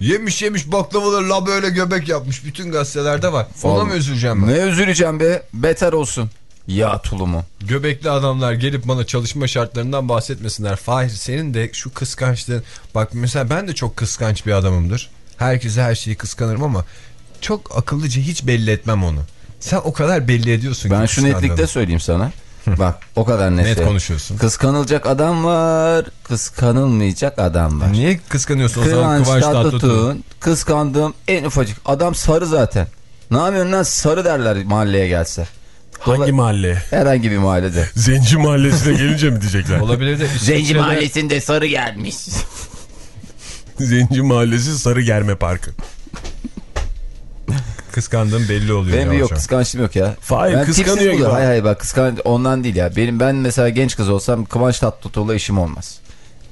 Yemiş yemiş baklavaları la böyle göbek yapmış. Bütün gazetelerde var. Ona mı üzüleceğim ben? Ne üzüleceğim be? Beter olsun. Ya tulumu. Göbekli adamlar gelip bana çalışma şartlarından bahsetmesinler. Fahir senin de şu kıskançlığın. Bak mesela ben de çok kıskanç bir adamımdır. Herkese her şeyi kıskanırım ama çok akıllıca hiç belli etmem onu. Sen o kadar belli ediyorsun Ben ki şu kıskandığını. netlikte söyleyeyim sana. (laughs) Bak o kadar net. Net konuşuyorsun. Kıskanılacak adam var, kıskanılmayacak adam var. Niye kıskanıyorsun o zaman Kıvanç Kıvanç Tatlıtuğ? Tatlıtuğ'un kıskandığım en ufacık adam sarı zaten. Ne yapıyorsun lan sarı derler mahalleye gelse. Hangi mahalle? Herhangi bir mahallede. (laughs) Zenci mahallesine gelince mi diyecekler? Olabilir de (laughs) Zenci mahallesinde sarı gelmiş. Zenci mahallesi Sarı Germe Parkı. Kıskandığın belli oluyor. Benim bir yok kıskançlığım yok ya. Hayır, Ben kıskanıyor gibi. Hayır hayır bak kıskan ondan değil ya. Benim ben mesela genç kız olsam Kıvanç Tatlıtuğ'la işim olmaz.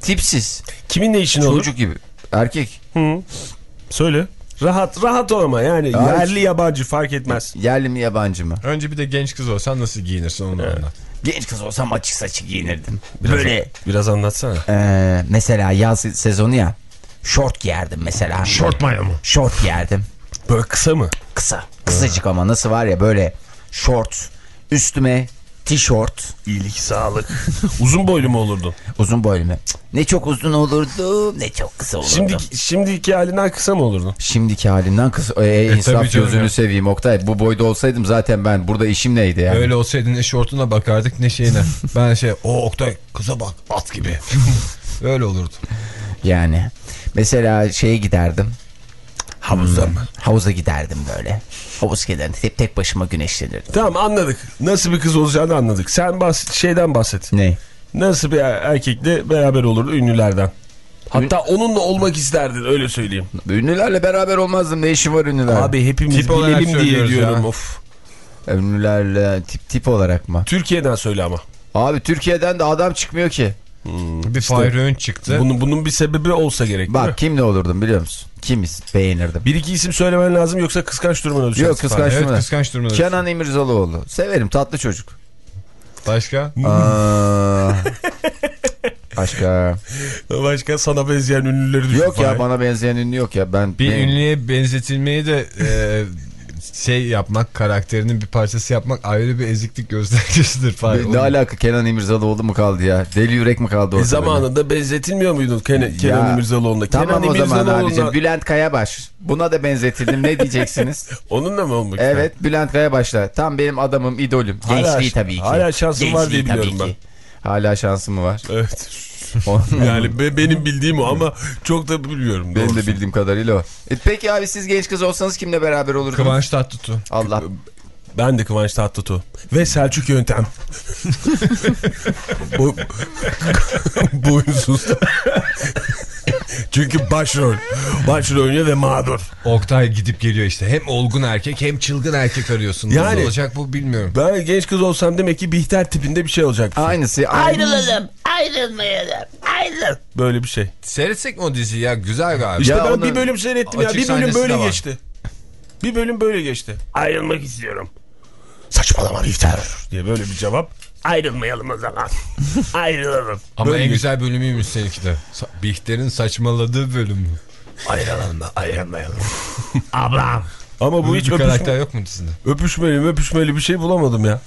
Tipsiz. Kiminle işin olur? Çocuk gibi. Erkek. Hı. Söyle. Rahat rahat ol ama yani Ya yerli yabancı fark etmez. Yerli mi yabancı mı? Önce bir de genç kız olsan nasıl giyinirsin onu anlat. Genç kız olsam açık saçık giyinirdim. Biraz, Böyle Biraz anlatsana. Ee, mesela yaz sezonu ya. Şort giyerdim mesela. Şort mayo mu? Şort giyerdim. Böyle kısa mı? Kısa. Kısacık ama nasıl var ya böyle şort. Üstüme tişört. İyilik, sağlık. (laughs) Uzun boylu mu olurdun? Uzun boylu mu? Ne çok uzun olurdu ne çok kısa olurdu. Şimdiki, şimdiki halinden kısa mı olurdun? Şimdiki halimden kısa. Ee, tabii insaf canım gözünü ya. seveyim Oktay. Bu boyda olsaydım zaten ben burada işim neydi yani. Öyle olsaydı ne şortuna bakardık ne şeyine. (laughs) ben şey o Oktay kıza bak at gibi. (laughs) Öyle olurdu. Yani. Mesela şeye giderdim. Havuzda mı? Havuza giderdim böyle. Havuz giderdim. Hep tek başıma güneşlenirdim. Tamam anladık. Nasıl bir kız olacağını anladık. Sen bahs şeyden bahset. Ne? Nasıl bir er- erkekle beraber olurdu ünlülerden? Hatta onunla olmak isterdin öyle söyleyeyim. Ünlülerle beraber olmazdım. Ne işim var ünlüler? Abi hepimiz Tip bilelim diye diyorum ya. of. Ünlülerle tip tip olarak mı? Türkiye'den söyle ama. Abi Türkiye'den de adam çıkmıyor ki. Bir Fahir Öğünç çıktı. Bunun, bunun bir sebebi olsa gerek? Bak kimle olurdum biliyor musun? Kimiz beğenirdim. Bir iki isim söylemen lazım yoksa kıskanç durumuna düşersin. Yok kıskanç Evet durumda. kıskanç durumda. Kenan İmirzalıoğlu. Severim tatlı çocuk. Başka? Aa, (laughs) başka. Başka sana benzeyen ünlüleri düşün. Yok ya Fahir. bana benzeyen ünlü yok ya. Ben Bir ben- ünlüye benzetilmeyi de e, şey yapmak, karakterinin bir parçası yapmak ayrı bir eziklik göstergesidir. Fahir. ne alaka Kenan İmirzalıoğlu mu kaldı ya? Deli yürek mi kaldı E ortada? zamanında benzetilmiyor muydun Kenan, Kenan İmirzalıoğlu'na? Tamam Kenan o zaman abicim. Bülent Kayabaş. Buna da benzetildim. Ne diyeceksiniz? (laughs) Onunla mı olmak evet Bülent Kayabaş'la. Tam benim adamım, idolüm. Hala- Gençliği tabii ki. hala şansım var diye Gençliği biliyorum tabii ki. Hala şansım mı var? Evet. (laughs) yani be- benim bildiğim o ama çok da bilmiyorum. Benim de doğrusu. bildiğim kadarıyla o. E, peki abi siz genç kız olsanız kimle beraber olurdunuz? Kıvanç Tatlıtuğ. Allah. Ben de Kıvanç Tatlıtuğ. Ve Selçuk Yöntem. (laughs) Bu (laughs) bu huysuz. Çünkü başrol. Başrol oynuyor ve mağdur. Oktay gidip geliyor işte. Hem olgun erkek hem çılgın erkek arıyorsun. Yani- Nasıl olacak bu bilmiyorum. Ben genç kız olsam demek ki Bihter tipinde bir şey olacak. Aynısı. Ayrılalım, ayrılmayalım, ayrıl. Böyle bir şey. Seyretsek mi o diziyi ya? Güzel galiba. İşte Ya ben onu- bir bölüm seyrettim ya. Bir bölüm böyle var. geçti. Bir bölüm böyle geçti. Ayrılmak istiyorum. Saçmalama Bihter diye böyle bir cevap. Ayrılmayalım o zaman. (laughs) Ayrılalım. Ama Böyle en güzel bölümüymüş seninki de. Bihter'in saçmaladığı bölüm mü? Ayrılalım da ayrılmayalım. (laughs) Ablam. Ama bu hiç bir öpüşme, karakter yok mu dizide? öpüşmeli öpüşmeli bir şey bulamadım ya.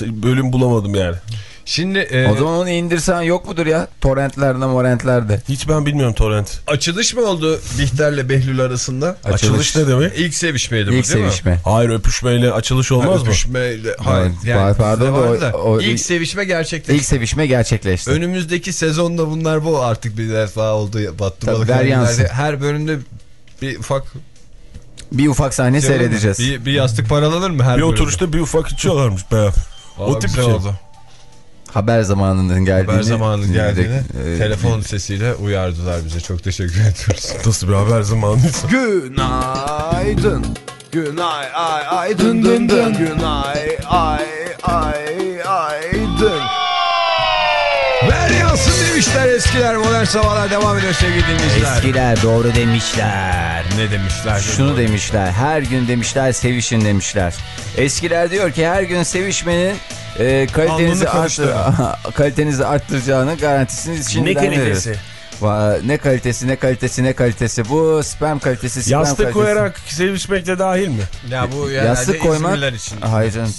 Bölüm bulamadım yani. Şimdi e, O zaman onu indirsen yok mudur ya? Torrentlerde morentlerde. Hiç ben bilmiyorum torrent. açılış mı oldu Bihter'le Behlül arasında? Açılış, ne demek? İlk sevişmeydi bu İlk değil mi? sevişme. Hayır öpüşmeyle açılış Ha, olmaz mı? Öpüşmeyle. Hayır. Evet, pardon o- da. o- ilk sevişme gerçekleşti. İlk sevişme gerçekleşti. Önümüzdeki sezonda bunlar bu artık bir defa oldu. Battı Tabii, ver. Her- bölümde bir ufak Bir ufak sahne mu? seyredeceğiz. Bir, bir yastık paralanır mı her Bir bölümde? oturuşta bir ufak içiyorlarmış be. Aa, o tip bir şey. oldu. Haber zamanının geldiğini. Haber zamanının geldiğini e, telefon sesiyle uyardılar bize. Çok teşekkür ediyoruz. (laughs) Nasıl bir haber zamanıysa. Günaydın. Günay ay ay dın dın dın. Günay ay ay ay. Demişler eskiler. Modern sabahlar devam ediyor sevgili dinleyiciler. Eskiler doğru demişler. Ne demişler? Şunu demişler. Her gün demişler sevişin demişler. Eskiler diyor ki her gün sevişmenin e, kalitenizi, arttır, (laughs) kalitenizi arttıracağını garantisini Ne şimdiden kalitesi? veririz. Va- Ne kalitesi ne kalitesi ne kalitesi bu sperm kalitesi sperm Yastık kalitesi. koyarak sevişmek de dahil mi? Ya bu herhalde Yastık koymak- için. Hayır canım.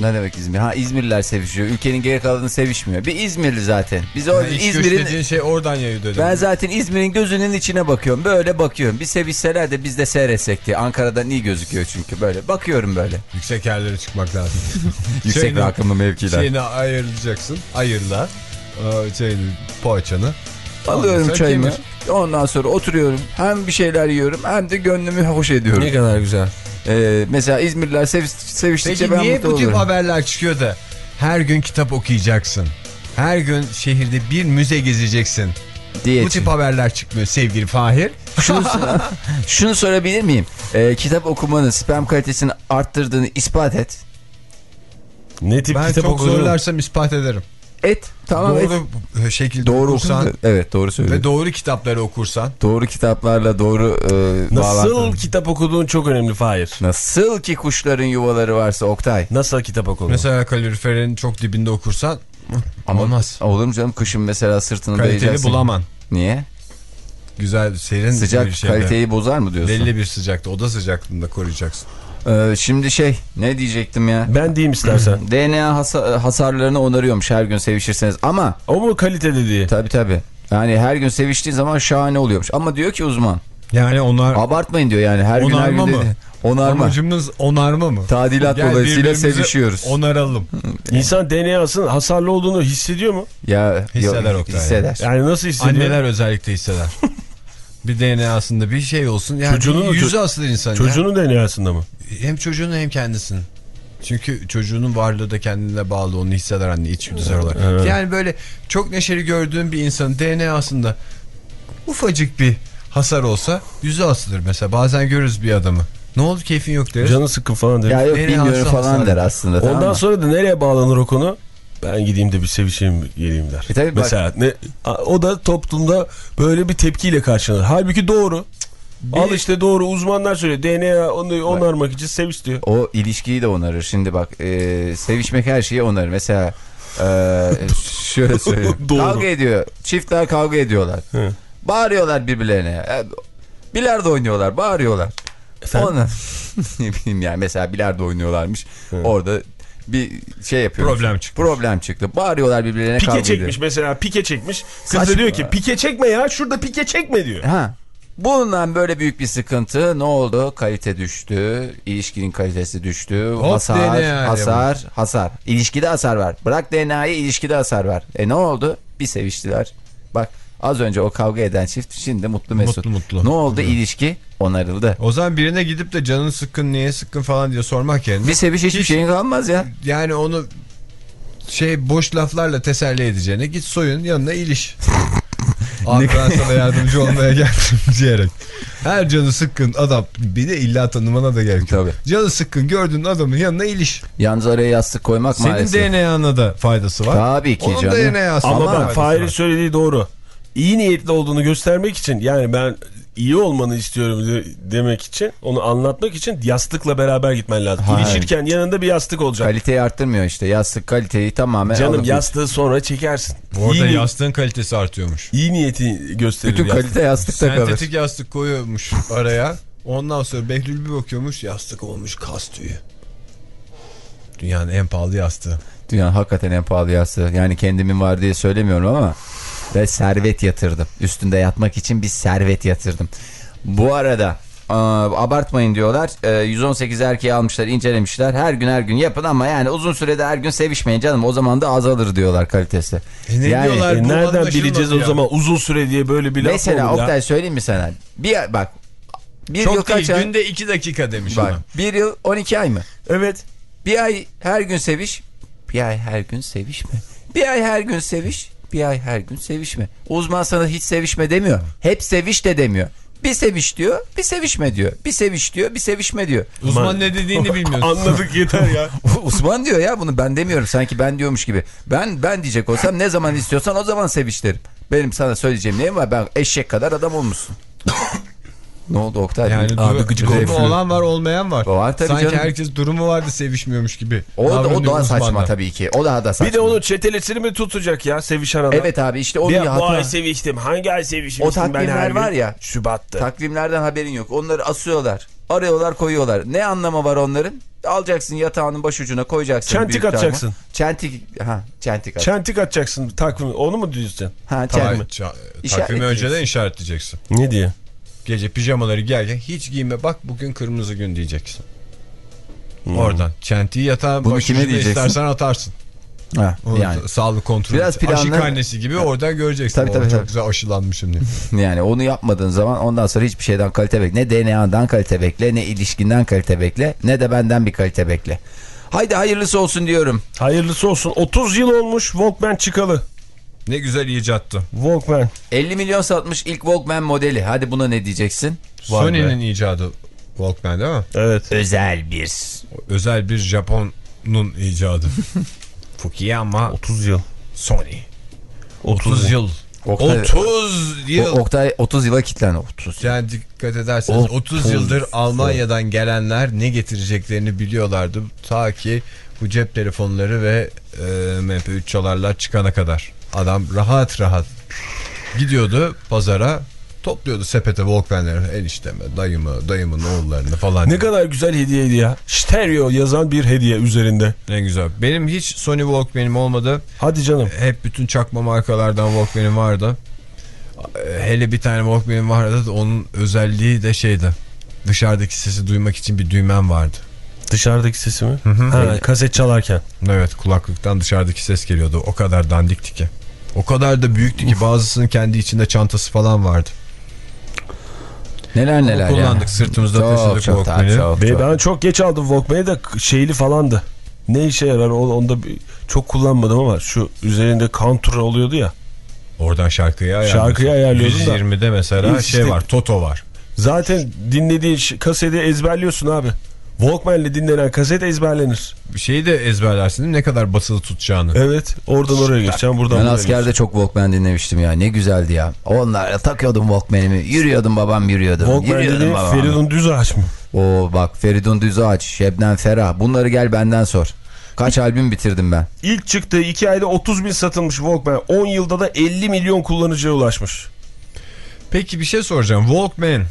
Ne demek İzmir? Ha İzmirliler sevişiyor. Ülkenin geri kalanı sevişmiyor. Bir İzmirli zaten. Biz o Yani İzmir'in dediğin şey oradan dedim. ben zaten İzmir'in gözünün içine bakıyorum. Böyle bakıyorum. Bir sevişseler de biz de seyretsek diye. Ankara'dan iyi gözüküyor çünkü böyle. Bakıyorum böyle. Yüksek yerlere çıkmak lazım. (laughs) Yüksek Şeyini- rakımlı mevkiler. Şeyini ayırlayacaksın. Ayırla. Ee, Şeyini, poğaçanı. Alıyorum çayımı. Ondan sonra oturuyorum. Hem bir şeyler yiyorum hem de gönlümü hoş ediyorum. Ne kadar güzel. Ee, mesela İzmirliler seviş, seviştikçe Peki ben niye mutlu bu tip haberler çıkıyor da her gün kitap okuyacaksın? Her gün şehirde bir müze gezeceksin. diye. Bu tip haberler çıkmıyor sevgili Fahir. (laughs) Şunu, (laughs) şunu sorabilir miyim? Ee, kitap okumanın sperm kalitesini arttırdığını ispat et. Ne tip Ben kitap çok zorlarsam ispat ederim. Et. Tamam et. doğru şekilde Doğru okursan okursan. Evet doğru ve söylüyorsun. doğru kitapları okursan doğru kitaplarla doğru e, Nasıl bağlantı- kitap okuduğun çok önemli Fahir. Nasıl ki kuşların yuvaları varsa Oktay. Nasıl kitap okudun? mesela kaloriferin çok dibinde okursan Ama olmaz. Olur mu canım kışın mesela sırtını Kaliteli dayayacaksın. bulaman. Niye? Güzel serin Sıcak bir şeyde. kaliteyi bozar mı diyorsun? Belli bir sıcakta oda sıcaklığında koruyacaksın. Ee, şimdi şey ne diyecektim ya? Ben diyeyim istersen. (clears throat) DNA hasa- hasarlarını onarıyormuş her gün sevişirseniz ama o mu kalite dediği? tabi tabi. Yani her gün seviştiğin zaman şahane oluyormuş. Ama diyor ki uzman Yani onlar abartmayın diyor yani her gün her Onarma gün mı? dedi. Onarma. amacımız onarma mı? Tadilat Gel dolayısıyla sevişiyoruz. Onaralım. (laughs) İnsan DNA'sının hasarlı olduğunu hissediyor mu? Ya Hisseder yok, Oktay. hisseder. Yani nasıl hissediyor? Anneler özellikle hisseder. (laughs) bir DNA'sında bir şey olsun. Yani Çocuğunun- yüzü asılır insan. ya. Çocuğunun DNA'sında mı? Hem çocuğunu hem kendisini. Çünkü çocuğunun varlığı da kendine bağlı onu hisseder anne içgüdüsel olarak. Evet. Yani böyle çok neşeli gördüğün bir insanın DNA'sında ufacık bir hasar olsa yüzü asılır mesela. Bazen görürüz bir adamı. Ne oldu keyfin yok deriz. Canı sıkkın falan der. Ya yok DNA bilmiyorum falan hasar. der aslında. tamam Ondan mı? sonra da nereye bağlanır o konu? Ben gideyim de bir sevişeyim geleyim der. E tabii bak- Mesela ne, o da toplumda böyle bir tepkiyle karşılanır. Halbuki doğru. Al işte doğru uzmanlar söylüyor. DNA onu onarmak için seviş diyor. O ilişkiyi de onarır. Şimdi bak e, sevişmek her şeyi onarır. Mesela e, (laughs) şöyle söyleyeyim. Kavga ediyor. Çiftler kavga ediyorlar. Hı. Bağırıyorlar birbirlerine. E, bilardo oynuyorlar. Bağırıyorlar. Efendim? Ona, (laughs) ne bileyim yani mesela bilardo oynuyorlarmış. Orada bir şey yapıyor. Problem çıkmış. Problem çıktı. Bağırıyorlar birbirlerine Pike kavga ediyor. çekmiş mesela pike çekmiş. Kız Saçma. diyor ki pike çekme ya şurada pike çekme diyor. Ha. Bundan böyle büyük bir sıkıntı ne oldu? Kalite düştü, ilişkinin kalitesi düştü, Hop, hasar, DNA hasar, hasar. İlişkide hasar var. Bırak DNA'yı ilişkide hasar var. E ne oldu? Bir seviştiler. Bak az önce o kavga eden çift şimdi mutlu mesut. Mutlu mutlu. Ne oldu? İlişki onarıldı. O zaman birine gidip de canın sıkkın niye sıkkın falan diye sormak yerine. Bir seviş hiçbir Hiç- şeyin kalmaz ya. Yani onu şey boş laflarla teselli edeceğine git soyun yanına iliş. (laughs) Abi ben sana yardımcı olmaya (laughs) geldim diyerek. Her canı sıkkın adam bir de illa tanımana da gerek yok. Tabii. Canı sıkkın gördüğün adamın yanına iliş. Yalnız araya yastık koymak Senin maalesef. DNA'na da faydası var. Tabii ki Onun canım. DNA'sı Ama bak Fahir'in söylediği doğru. İyi niyetli olduğunu göstermek için yani ben iyi olmanı istiyorum de- demek için onu anlatmak için yastıkla beraber gitmen lazım. Hayır. İlişirken yanında bir yastık olacak. Kaliteyi arttırmıyor işte. Yastık kaliteyi tamamen Canım alıp- yastığı sonra çekersin. Orada iyi, ni- yastığın kalitesi artıyormuş. iyi niyeti gösterir Bütün yastık. kalite yastıkta kalır. Sentetik yastık koyuyormuş araya. Ondan sonra Behlül bir bakıyormuş yastık olmuş kas tüyü. Dünyanın en pahalı yastığı. Dünyanın hakikaten en pahalı yastığı. Yani kendimin var diye söylemiyorum ama ve servet yatırdım. Üstünde yatmak için bir servet yatırdım. Bu arada aa, abartmayın diyorlar. Ee, 118 erkeği almışlar, incelemişler. Her gün her gün yapın ama yani uzun sürede her gün sevişmeyin canım. O zaman da azalır diyorlar kalitesi. E ne Yani- diyorlar? E nereden bileceğiz o ya. zaman uzun süre diye böyle bir laf Mesela olur ya. Oktay söyleyeyim mi sana? Bir bak. Bir yıl Çok değil kaç ay? günde 2 dakika demiş Bak, adam. bir yıl 12 ay mı? Evet. Bir ay her gün seviş. Bir ay her gün sevişme. Bir ay her gün seviş. Bir ay her gün sevişme. Uzman sana hiç sevişme demiyor. Hep seviş de demiyor. Bir seviş diyor, bir sevişme diyor. Bir seviş diyor, bir sevişme diyor. Uzman ne dediğini bilmiyorsun. (laughs) Anladık yeter ya. (laughs) Uzman diyor ya bunu ben demiyorum. Sanki ben diyormuş gibi. Ben ben diyecek olsam ne zaman istiyorsan o zaman seviş derim. Benim sana söyleyeceğim neyim var? Ben eşek kadar adam olmuşsun. (laughs) ne oldu Oktay? Yani Abi gıcık durumu olmuş. olan var olmayan var. Var tabii Sanki canım. herkes durumu vardı sevişmiyormuş gibi. o, da, o daha saçma tabii ki. O daha da saçma. Bir de onun çetelesini mi tutacak ya sevişen adam? Evet abi işte onu Bir, ya bu ay seviştim. Hangi ay sevişmiştim O ben her takvimler gün? var ya. Şubat'ta. Takvimlerden haberin yok. Onları asıyorlar. Arıyorlar koyuyorlar. Ne anlamı var onların? Alacaksın yatağının başucuna koyacaksın. Çentik atacaksın. Çentik. Ha çentik at. Çentik atacaksın takvimi. Onu mu diyeceksin? ha çentik. ça- İşaret takvimi önceden işaretleyeceksin. Ne diye? Gece pijamaları giyerken hiç giyme bak bugün kırmızı gün diyeceksin. Oradan çentiği yatağın Bunu başucuna kime diyeceksin? istersen atarsın. Ha, Onu yani. sağlık kontrolü. Biraz Aşı planlı- karnesi gibi oradan göreceksin. Tabii, Oo, tabii, çok tabii. güzel aşılanmışım diye. (laughs) Yani onu yapmadığın zaman ondan sonra hiçbir şeyden kalite bekle. Ne DNA'dan kalite bekle, ne ilişkinden kalite bekle, ne de benden bir kalite bekle. Haydi hayırlısı olsun diyorum. Hayırlısı olsun. 30 yıl olmuş Walkman çıkalı. Ne güzel icattı. Walkman. 50 milyon satmış ilk Walkman modeli. Hadi buna ne diyeceksin? Sony'nin icadı Walkman değil mi? Evet. Özel bir. Özel bir Japon'un icadı. (laughs) Fukuyama 30 yıl. Sony. 30 yıl. Oktay, 30 yıl. Oktay 30 yıla kilitlendi. 30 yıl. Yani dikkat ederseniz 30 yıldır Almanya'dan gelenler ne getireceklerini biliyorlardı. Ta ki bu cep telefonları ve e, MP3 çalarlar çıkana kadar. Adam rahat rahat gidiyordu pazara topluyordu sepete Walkman'leri enişteme, dayımı, dayımın oğullarını falan. Ne kadar güzel hediyeydi ya. Stereo yazan bir hediye üzerinde. Ne güzel. Benim hiç Sony Walkman'im olmadı. Hadi canım. Hep bütün çakma markalardan Walkman'im vardı. Hele bir tane Walkman'im vardı da onun özelliği de şeydi. Dışarıdaki sesi duymak için bir düğmem vardı. Dışarıdaki sesi mi? Ha, kaset çalarken. Evet kulaklıktan dışarıdaki ses geliyordu. O kadar dandikti ki. O kadar da büyüktü ki bazısının kendi içinde çantası falan vardı. Neler neler Onu ya. kullandık, sırtımızda Çok, taşıdık çok, Walkman'i. çok, Ve çok. ben çok geç aldım Walkman'i de şeyli falandı. Ne işe yarar o- onda çok kullanmadım ama şu üzerinde counter oluyordu ya. Oradan şarkıyı ayarlıyorsun. Şarkıyı ayarlıyordun da. 120'de mesela İşte- şey var Toto var. Zaten dinlediğin kaseti ezberliyorsun abi. Walkman'le dinlenen kaset ezberlenir. Bir şeyi de ezberlersin? Ne kadar basılı tutacağını. Evet oradan oraya geçeceğim buradan Ben askerde çok Walkman dinlemiştim ya. Ne güzeldi ya. Onlarla takıyordum Walkman'imi. Yürüyordum babam yürüyordum. Walkman yürüyordum dediğin babam. Feridun Düzağaç mı? Oo bak Feridun Düzağaç, Şebnem Ferah. Bunları gel benden sor. Kaç albüm bitirdim ben? İlk çıktığı 2 ayda 30 bin satılmış Walkman. 10 yılda da 50 milyon kullanıcıya ulaşmış. Peki bir şey soracağım. Walkman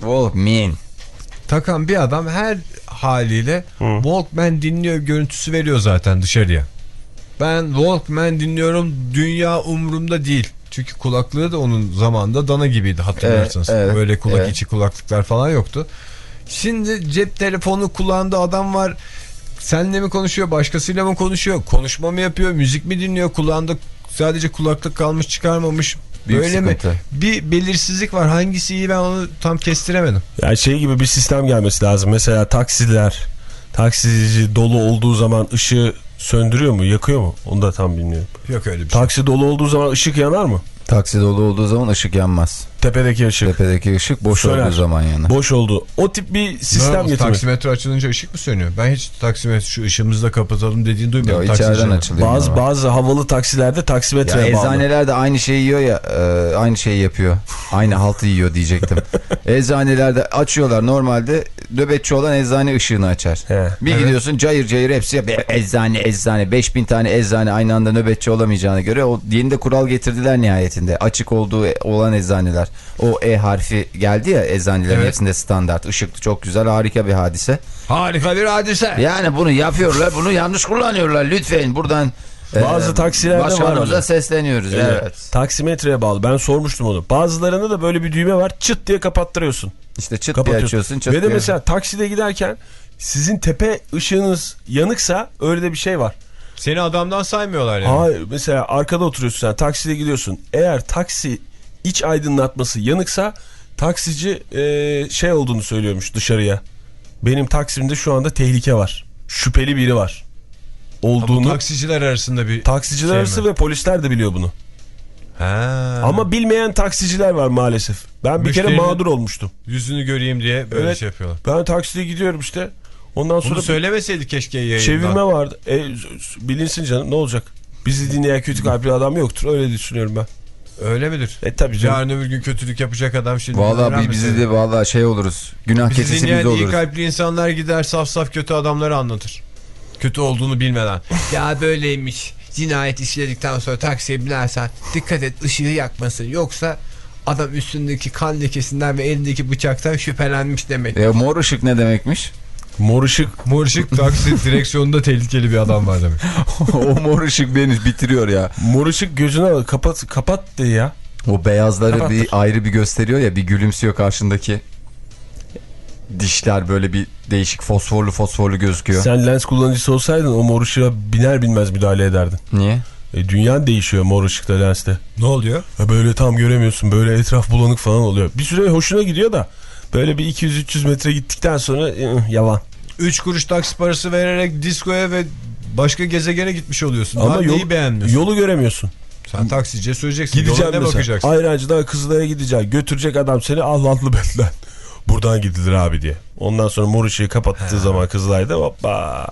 Walkman. Takan bir adam her haliyle Walkman dinliyor görüntüsü veriyor zaten dışarıya. Ben Walkman dinliyorum dünya umurumda değil. Çünkü kulaklığı da onun zamanında dana gibiydi hatırlarsınız. Evet, evet, Böyle kulak evet. içi kulaklıklar falan yoktu. Şimdi cep telefonu kullandığı adam var. Seninle mi konuşuyor, başkasıyla mı konuşuyor, konuşma mı yapıyor, müzik mi dinliyor, kulağında sadece kulaklık kalmış çıkarmamış. Büyük Böyle mi? sıkıntı. Bir belirsizlik var. Hangisi iyi ben onu tam kestiremedim. Yani şey gibi bir sistem gelmesi lazım. Mesela taksiler, taksici dolu olduğu zaman ışığı söndürüyor mu, yakıyor mu? Onu da tam bilmiyorum. Yok öyle bir şey. Taksi dolu olduğu zaman ışık yanar mı? Taksi dolu olduğu zaman ışık yanmaz. Tepedeki ışık. Tepedeki ışık boş Söner. olduğu zaman yanar. Boş oldu. O tip bir sistem getirmek. Taksimetre açılınca ışık mı sönüyor? Ben hiç taksimetre şu ışığımızı da kapatalım dediğini içeriden taksicilerin. açılıyor. Bazı normal. bazı havalı taksilerde taksimetreye bağlı. eczaneler de aynı şeyi yiyor ya e, aynı şeyi yapıyor. Aynı haltı yiyor diyecektim. (laughs) Eczanelerde açıyorlar normalde nöbetçi olan eczane ışığını açar. He. Bir gidiyorsun cayır cayır hepsi eczane eczane 5000 tane eczane aynı anda nöbetçi olamayacağına göre o yeni de kural getirdiler nihayetinde. Açık olduğu olan eczaneler. O E harfi geldi ya eczanelerin Evet. hepsinde standart. Işıklı çok güzel harika bir hadise. Harika bir hadise. Yani bunu yapıyorlar bunu yanlış kullanıyorlar lütfen buradan Bazı e, taksilerde var başkanımıza sesleniyoruz. Evet. evet. Taksimetreye bağlı. Ben sormuştum onu. Bazılarında da böyle bir düğme var. Çıt diye kapattırıyorsun. İşte çıt diye Kapatıyorsun. açıyorsun. Çıt Ve de diye- mesela takside giderken sizin tepe ışığınız yanıksa öyle de bir şey var. Seni adamdan saymıyorlar yani. Hayır mesela arkada oturuyorsun sen takside gidiyorsun. Eğer taksi iç aydınlatması yanıksa taksici e, şey olduğunu söylüyormuş dışarıya. Benim taksimde şu anda tehlike var. Şüpheli biri var. Olduğunu taksiciler arasında bir taksiciler şey arası mi? ve polisler de biliyor bunu. Ha. Ama bilmeyen taksiciler var maalesef. Ben bir kere mağdur olmuştum. yüzünü göreyim diye böyle Evet. şey yapıyorlar. Ben takside gidiyorum işte. Ondan sonra Bunu bir söylemeseydi keşke yayında. çevirme vardı. E, bilinsin canım ne olacak? Bizi dinleyen kötü kalpli adam yoktur. Öyle düşünüyorum ben. Öyle midir? E tabii canım. Yarın öbür gün kötülük yapacak adam şimdi. Biz, bizi de vallahi şey oluruz. Günah Bizi keçisi biz iyi oluruz. kalpli insanlar gider saf saf kötü adamları anlatır. Kötü olduğunu bilmeden. (laughs) ya böyleymiş. Cinayet işledikten sonra taksiye binersen dikkat et ışığı yakmasın. Yoksa adam üstündeki kan lekesinden ve elindeki bıçaktan şüphelenmiş demek. E, mor ışık ne demekmiş? Mor ışık Mor ışık taksi (laughs) direksiyonunda tehlikeli bir adam var demek. o mor ışık beni bitiriyor ya. Mor ışık gözüne al. Kapat, kapat de ya. O beyazları Kapattır. bir ayrı bir gösteriyor ya bir gülümsüyor karşındaki. Dişler böyle bir değişik fosforlu fosforlu gözüküyor. Sen lens kullanıcısı olsaydın o mor ışığa biner bilmez müdahale ederdin. Niye? E, dünyan değişiyor mor ışıkta lenste. Ne oluyor? E, böyle tam göremiyorsun. Böyle etraf bulanık falan oluyor. Bir süre hoşuna gidiyor da. Böyle bir 200-300 metre gittikten sonra ı, yalan. 3 kuruş taksi parası vererek diskoya ve başka gezegene gitmiş oluyorsun. Ama yol- neyi beğenmiyorsun? Yolu göremiyorsun. Sen taksiciye söyleyeceksin. Gideceğim Yola ne mesela. bakacaksın? Ayrancı'dan Kızılay'a gideceksin. Götürecek adam seni Allah'lı benden. Buradan gidilir abi diye. Ondan sonra mor ışığı kapattığı zaman Kızılay'da hoppa.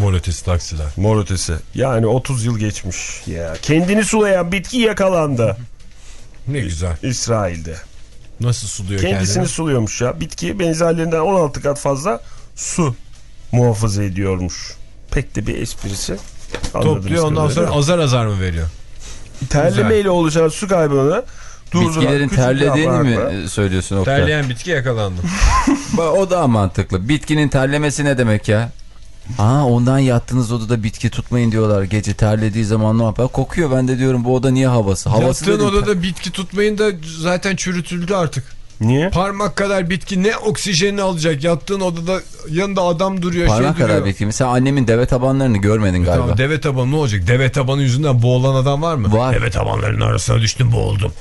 Mor ötesi taksiler. Mor ötesi. Yani 30 yıl geçmiş. Ya kendini sulayan bitki yakalandı Ne güzel. İsrail'de. Nasıl suluyor Kendisini kendini? suluyormuş ya. Bitki benzerlerinden 16 kat fazla su muhafaza ediyormuş. Pek de bir esprisi. Topluyor ondan kadarıyla. sonra azar azar mı veriyor? terlemeyle oluşan su kaybını durduran Bitkilerin terlediğini mi söylüyorsun Oktay? Terleyen bitki yakalandı. (laughs) Bak, O daha mantıklı. Bitkinin terlemesi ne demek ya? Aa ondan yattığınız odada bitki tutmayın diyorlar. Gece terlediği zaman ne yapar? Kokuyor ben de diyorum bu oda niye havası? Havası Yattığın dedim. odada bitki tutmayın da zaten çürütüldü artık. Niye? Parmak kadar bitki ne oksijenini alacak? Yattığın odada yanında adam duruyor Parmak şey kadar duruyor. bitki. Mesela annemin deve tabanlarını görmedin galiba. Tamam deve tabanı ne olacak? Deve tabanı yüzünden boğulan adam var mı? Var. Deve tabanlarının arasına düştüm boğuldum.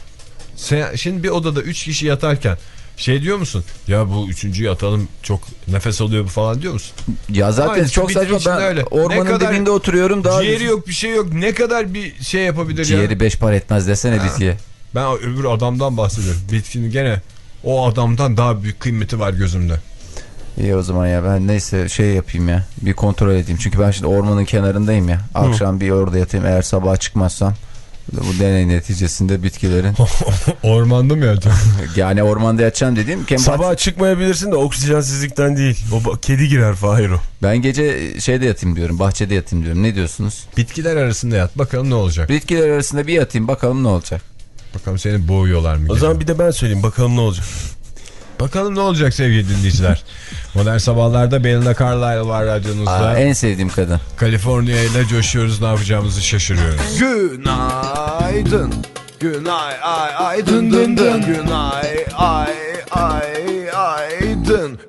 Sen, şimdi bir odada 3 kişi yatarken şey diyor musun? Ya bu üçüncüyü atalım çok nefes alıyor bu falan diyor musun? Ya zaten Aynısı çok saçma. Ben öyle. ormanın Ne kadar dibinde oturuyorum. Daha Ciğeri yok bir şey yok. Ne kadar bir şey yapabilir ya? Ciğeri beş par etmez desene bitkiye. Ben öbür adamdan bahsediyorum. Bitkinin gene o adamdan daha büyük kıymeti var gözümde. İyi o zaman ya ben neyse şey yapayım ya bir kontrol edeyim. Çünkü ben şimdi ormanın kenarındayım ya. Akşam bir orada yatayım eğer sabah çıkmazsam bu deney neticesinde bitkilerin (laughs) Ormanda mı yatıyor? (laughs) yani ormanda yatacağım dediğim kem- Sabah çıkmayabilirsin de oksijensizlikten değil. O kedi girer Fahir o. ben gece şeyde yatayım diyorum bahçede yatayım diyorum ne diyorsunuz? Bitkiler arasında yat bakalım ne olacak. Bitkiler arasında bir yatayım bakalım ne olacak. Bakalım seni boğuyorlar mı? O gece? zaman bir de ben söyleyeyim bakalım ne olacak. Bakalım ne olacak sevgili dinleyiciler. (laughs) Modern sabahlarda Belinda Carlisle var radyonuzda. Aa, en sevdiğim kadın. Kaliforniya ile coşuyoruz ne yapacağımızı şaşırıyoruz. Günaydın. Günay ay ay dın dın dın. Günay ay ay ay dın.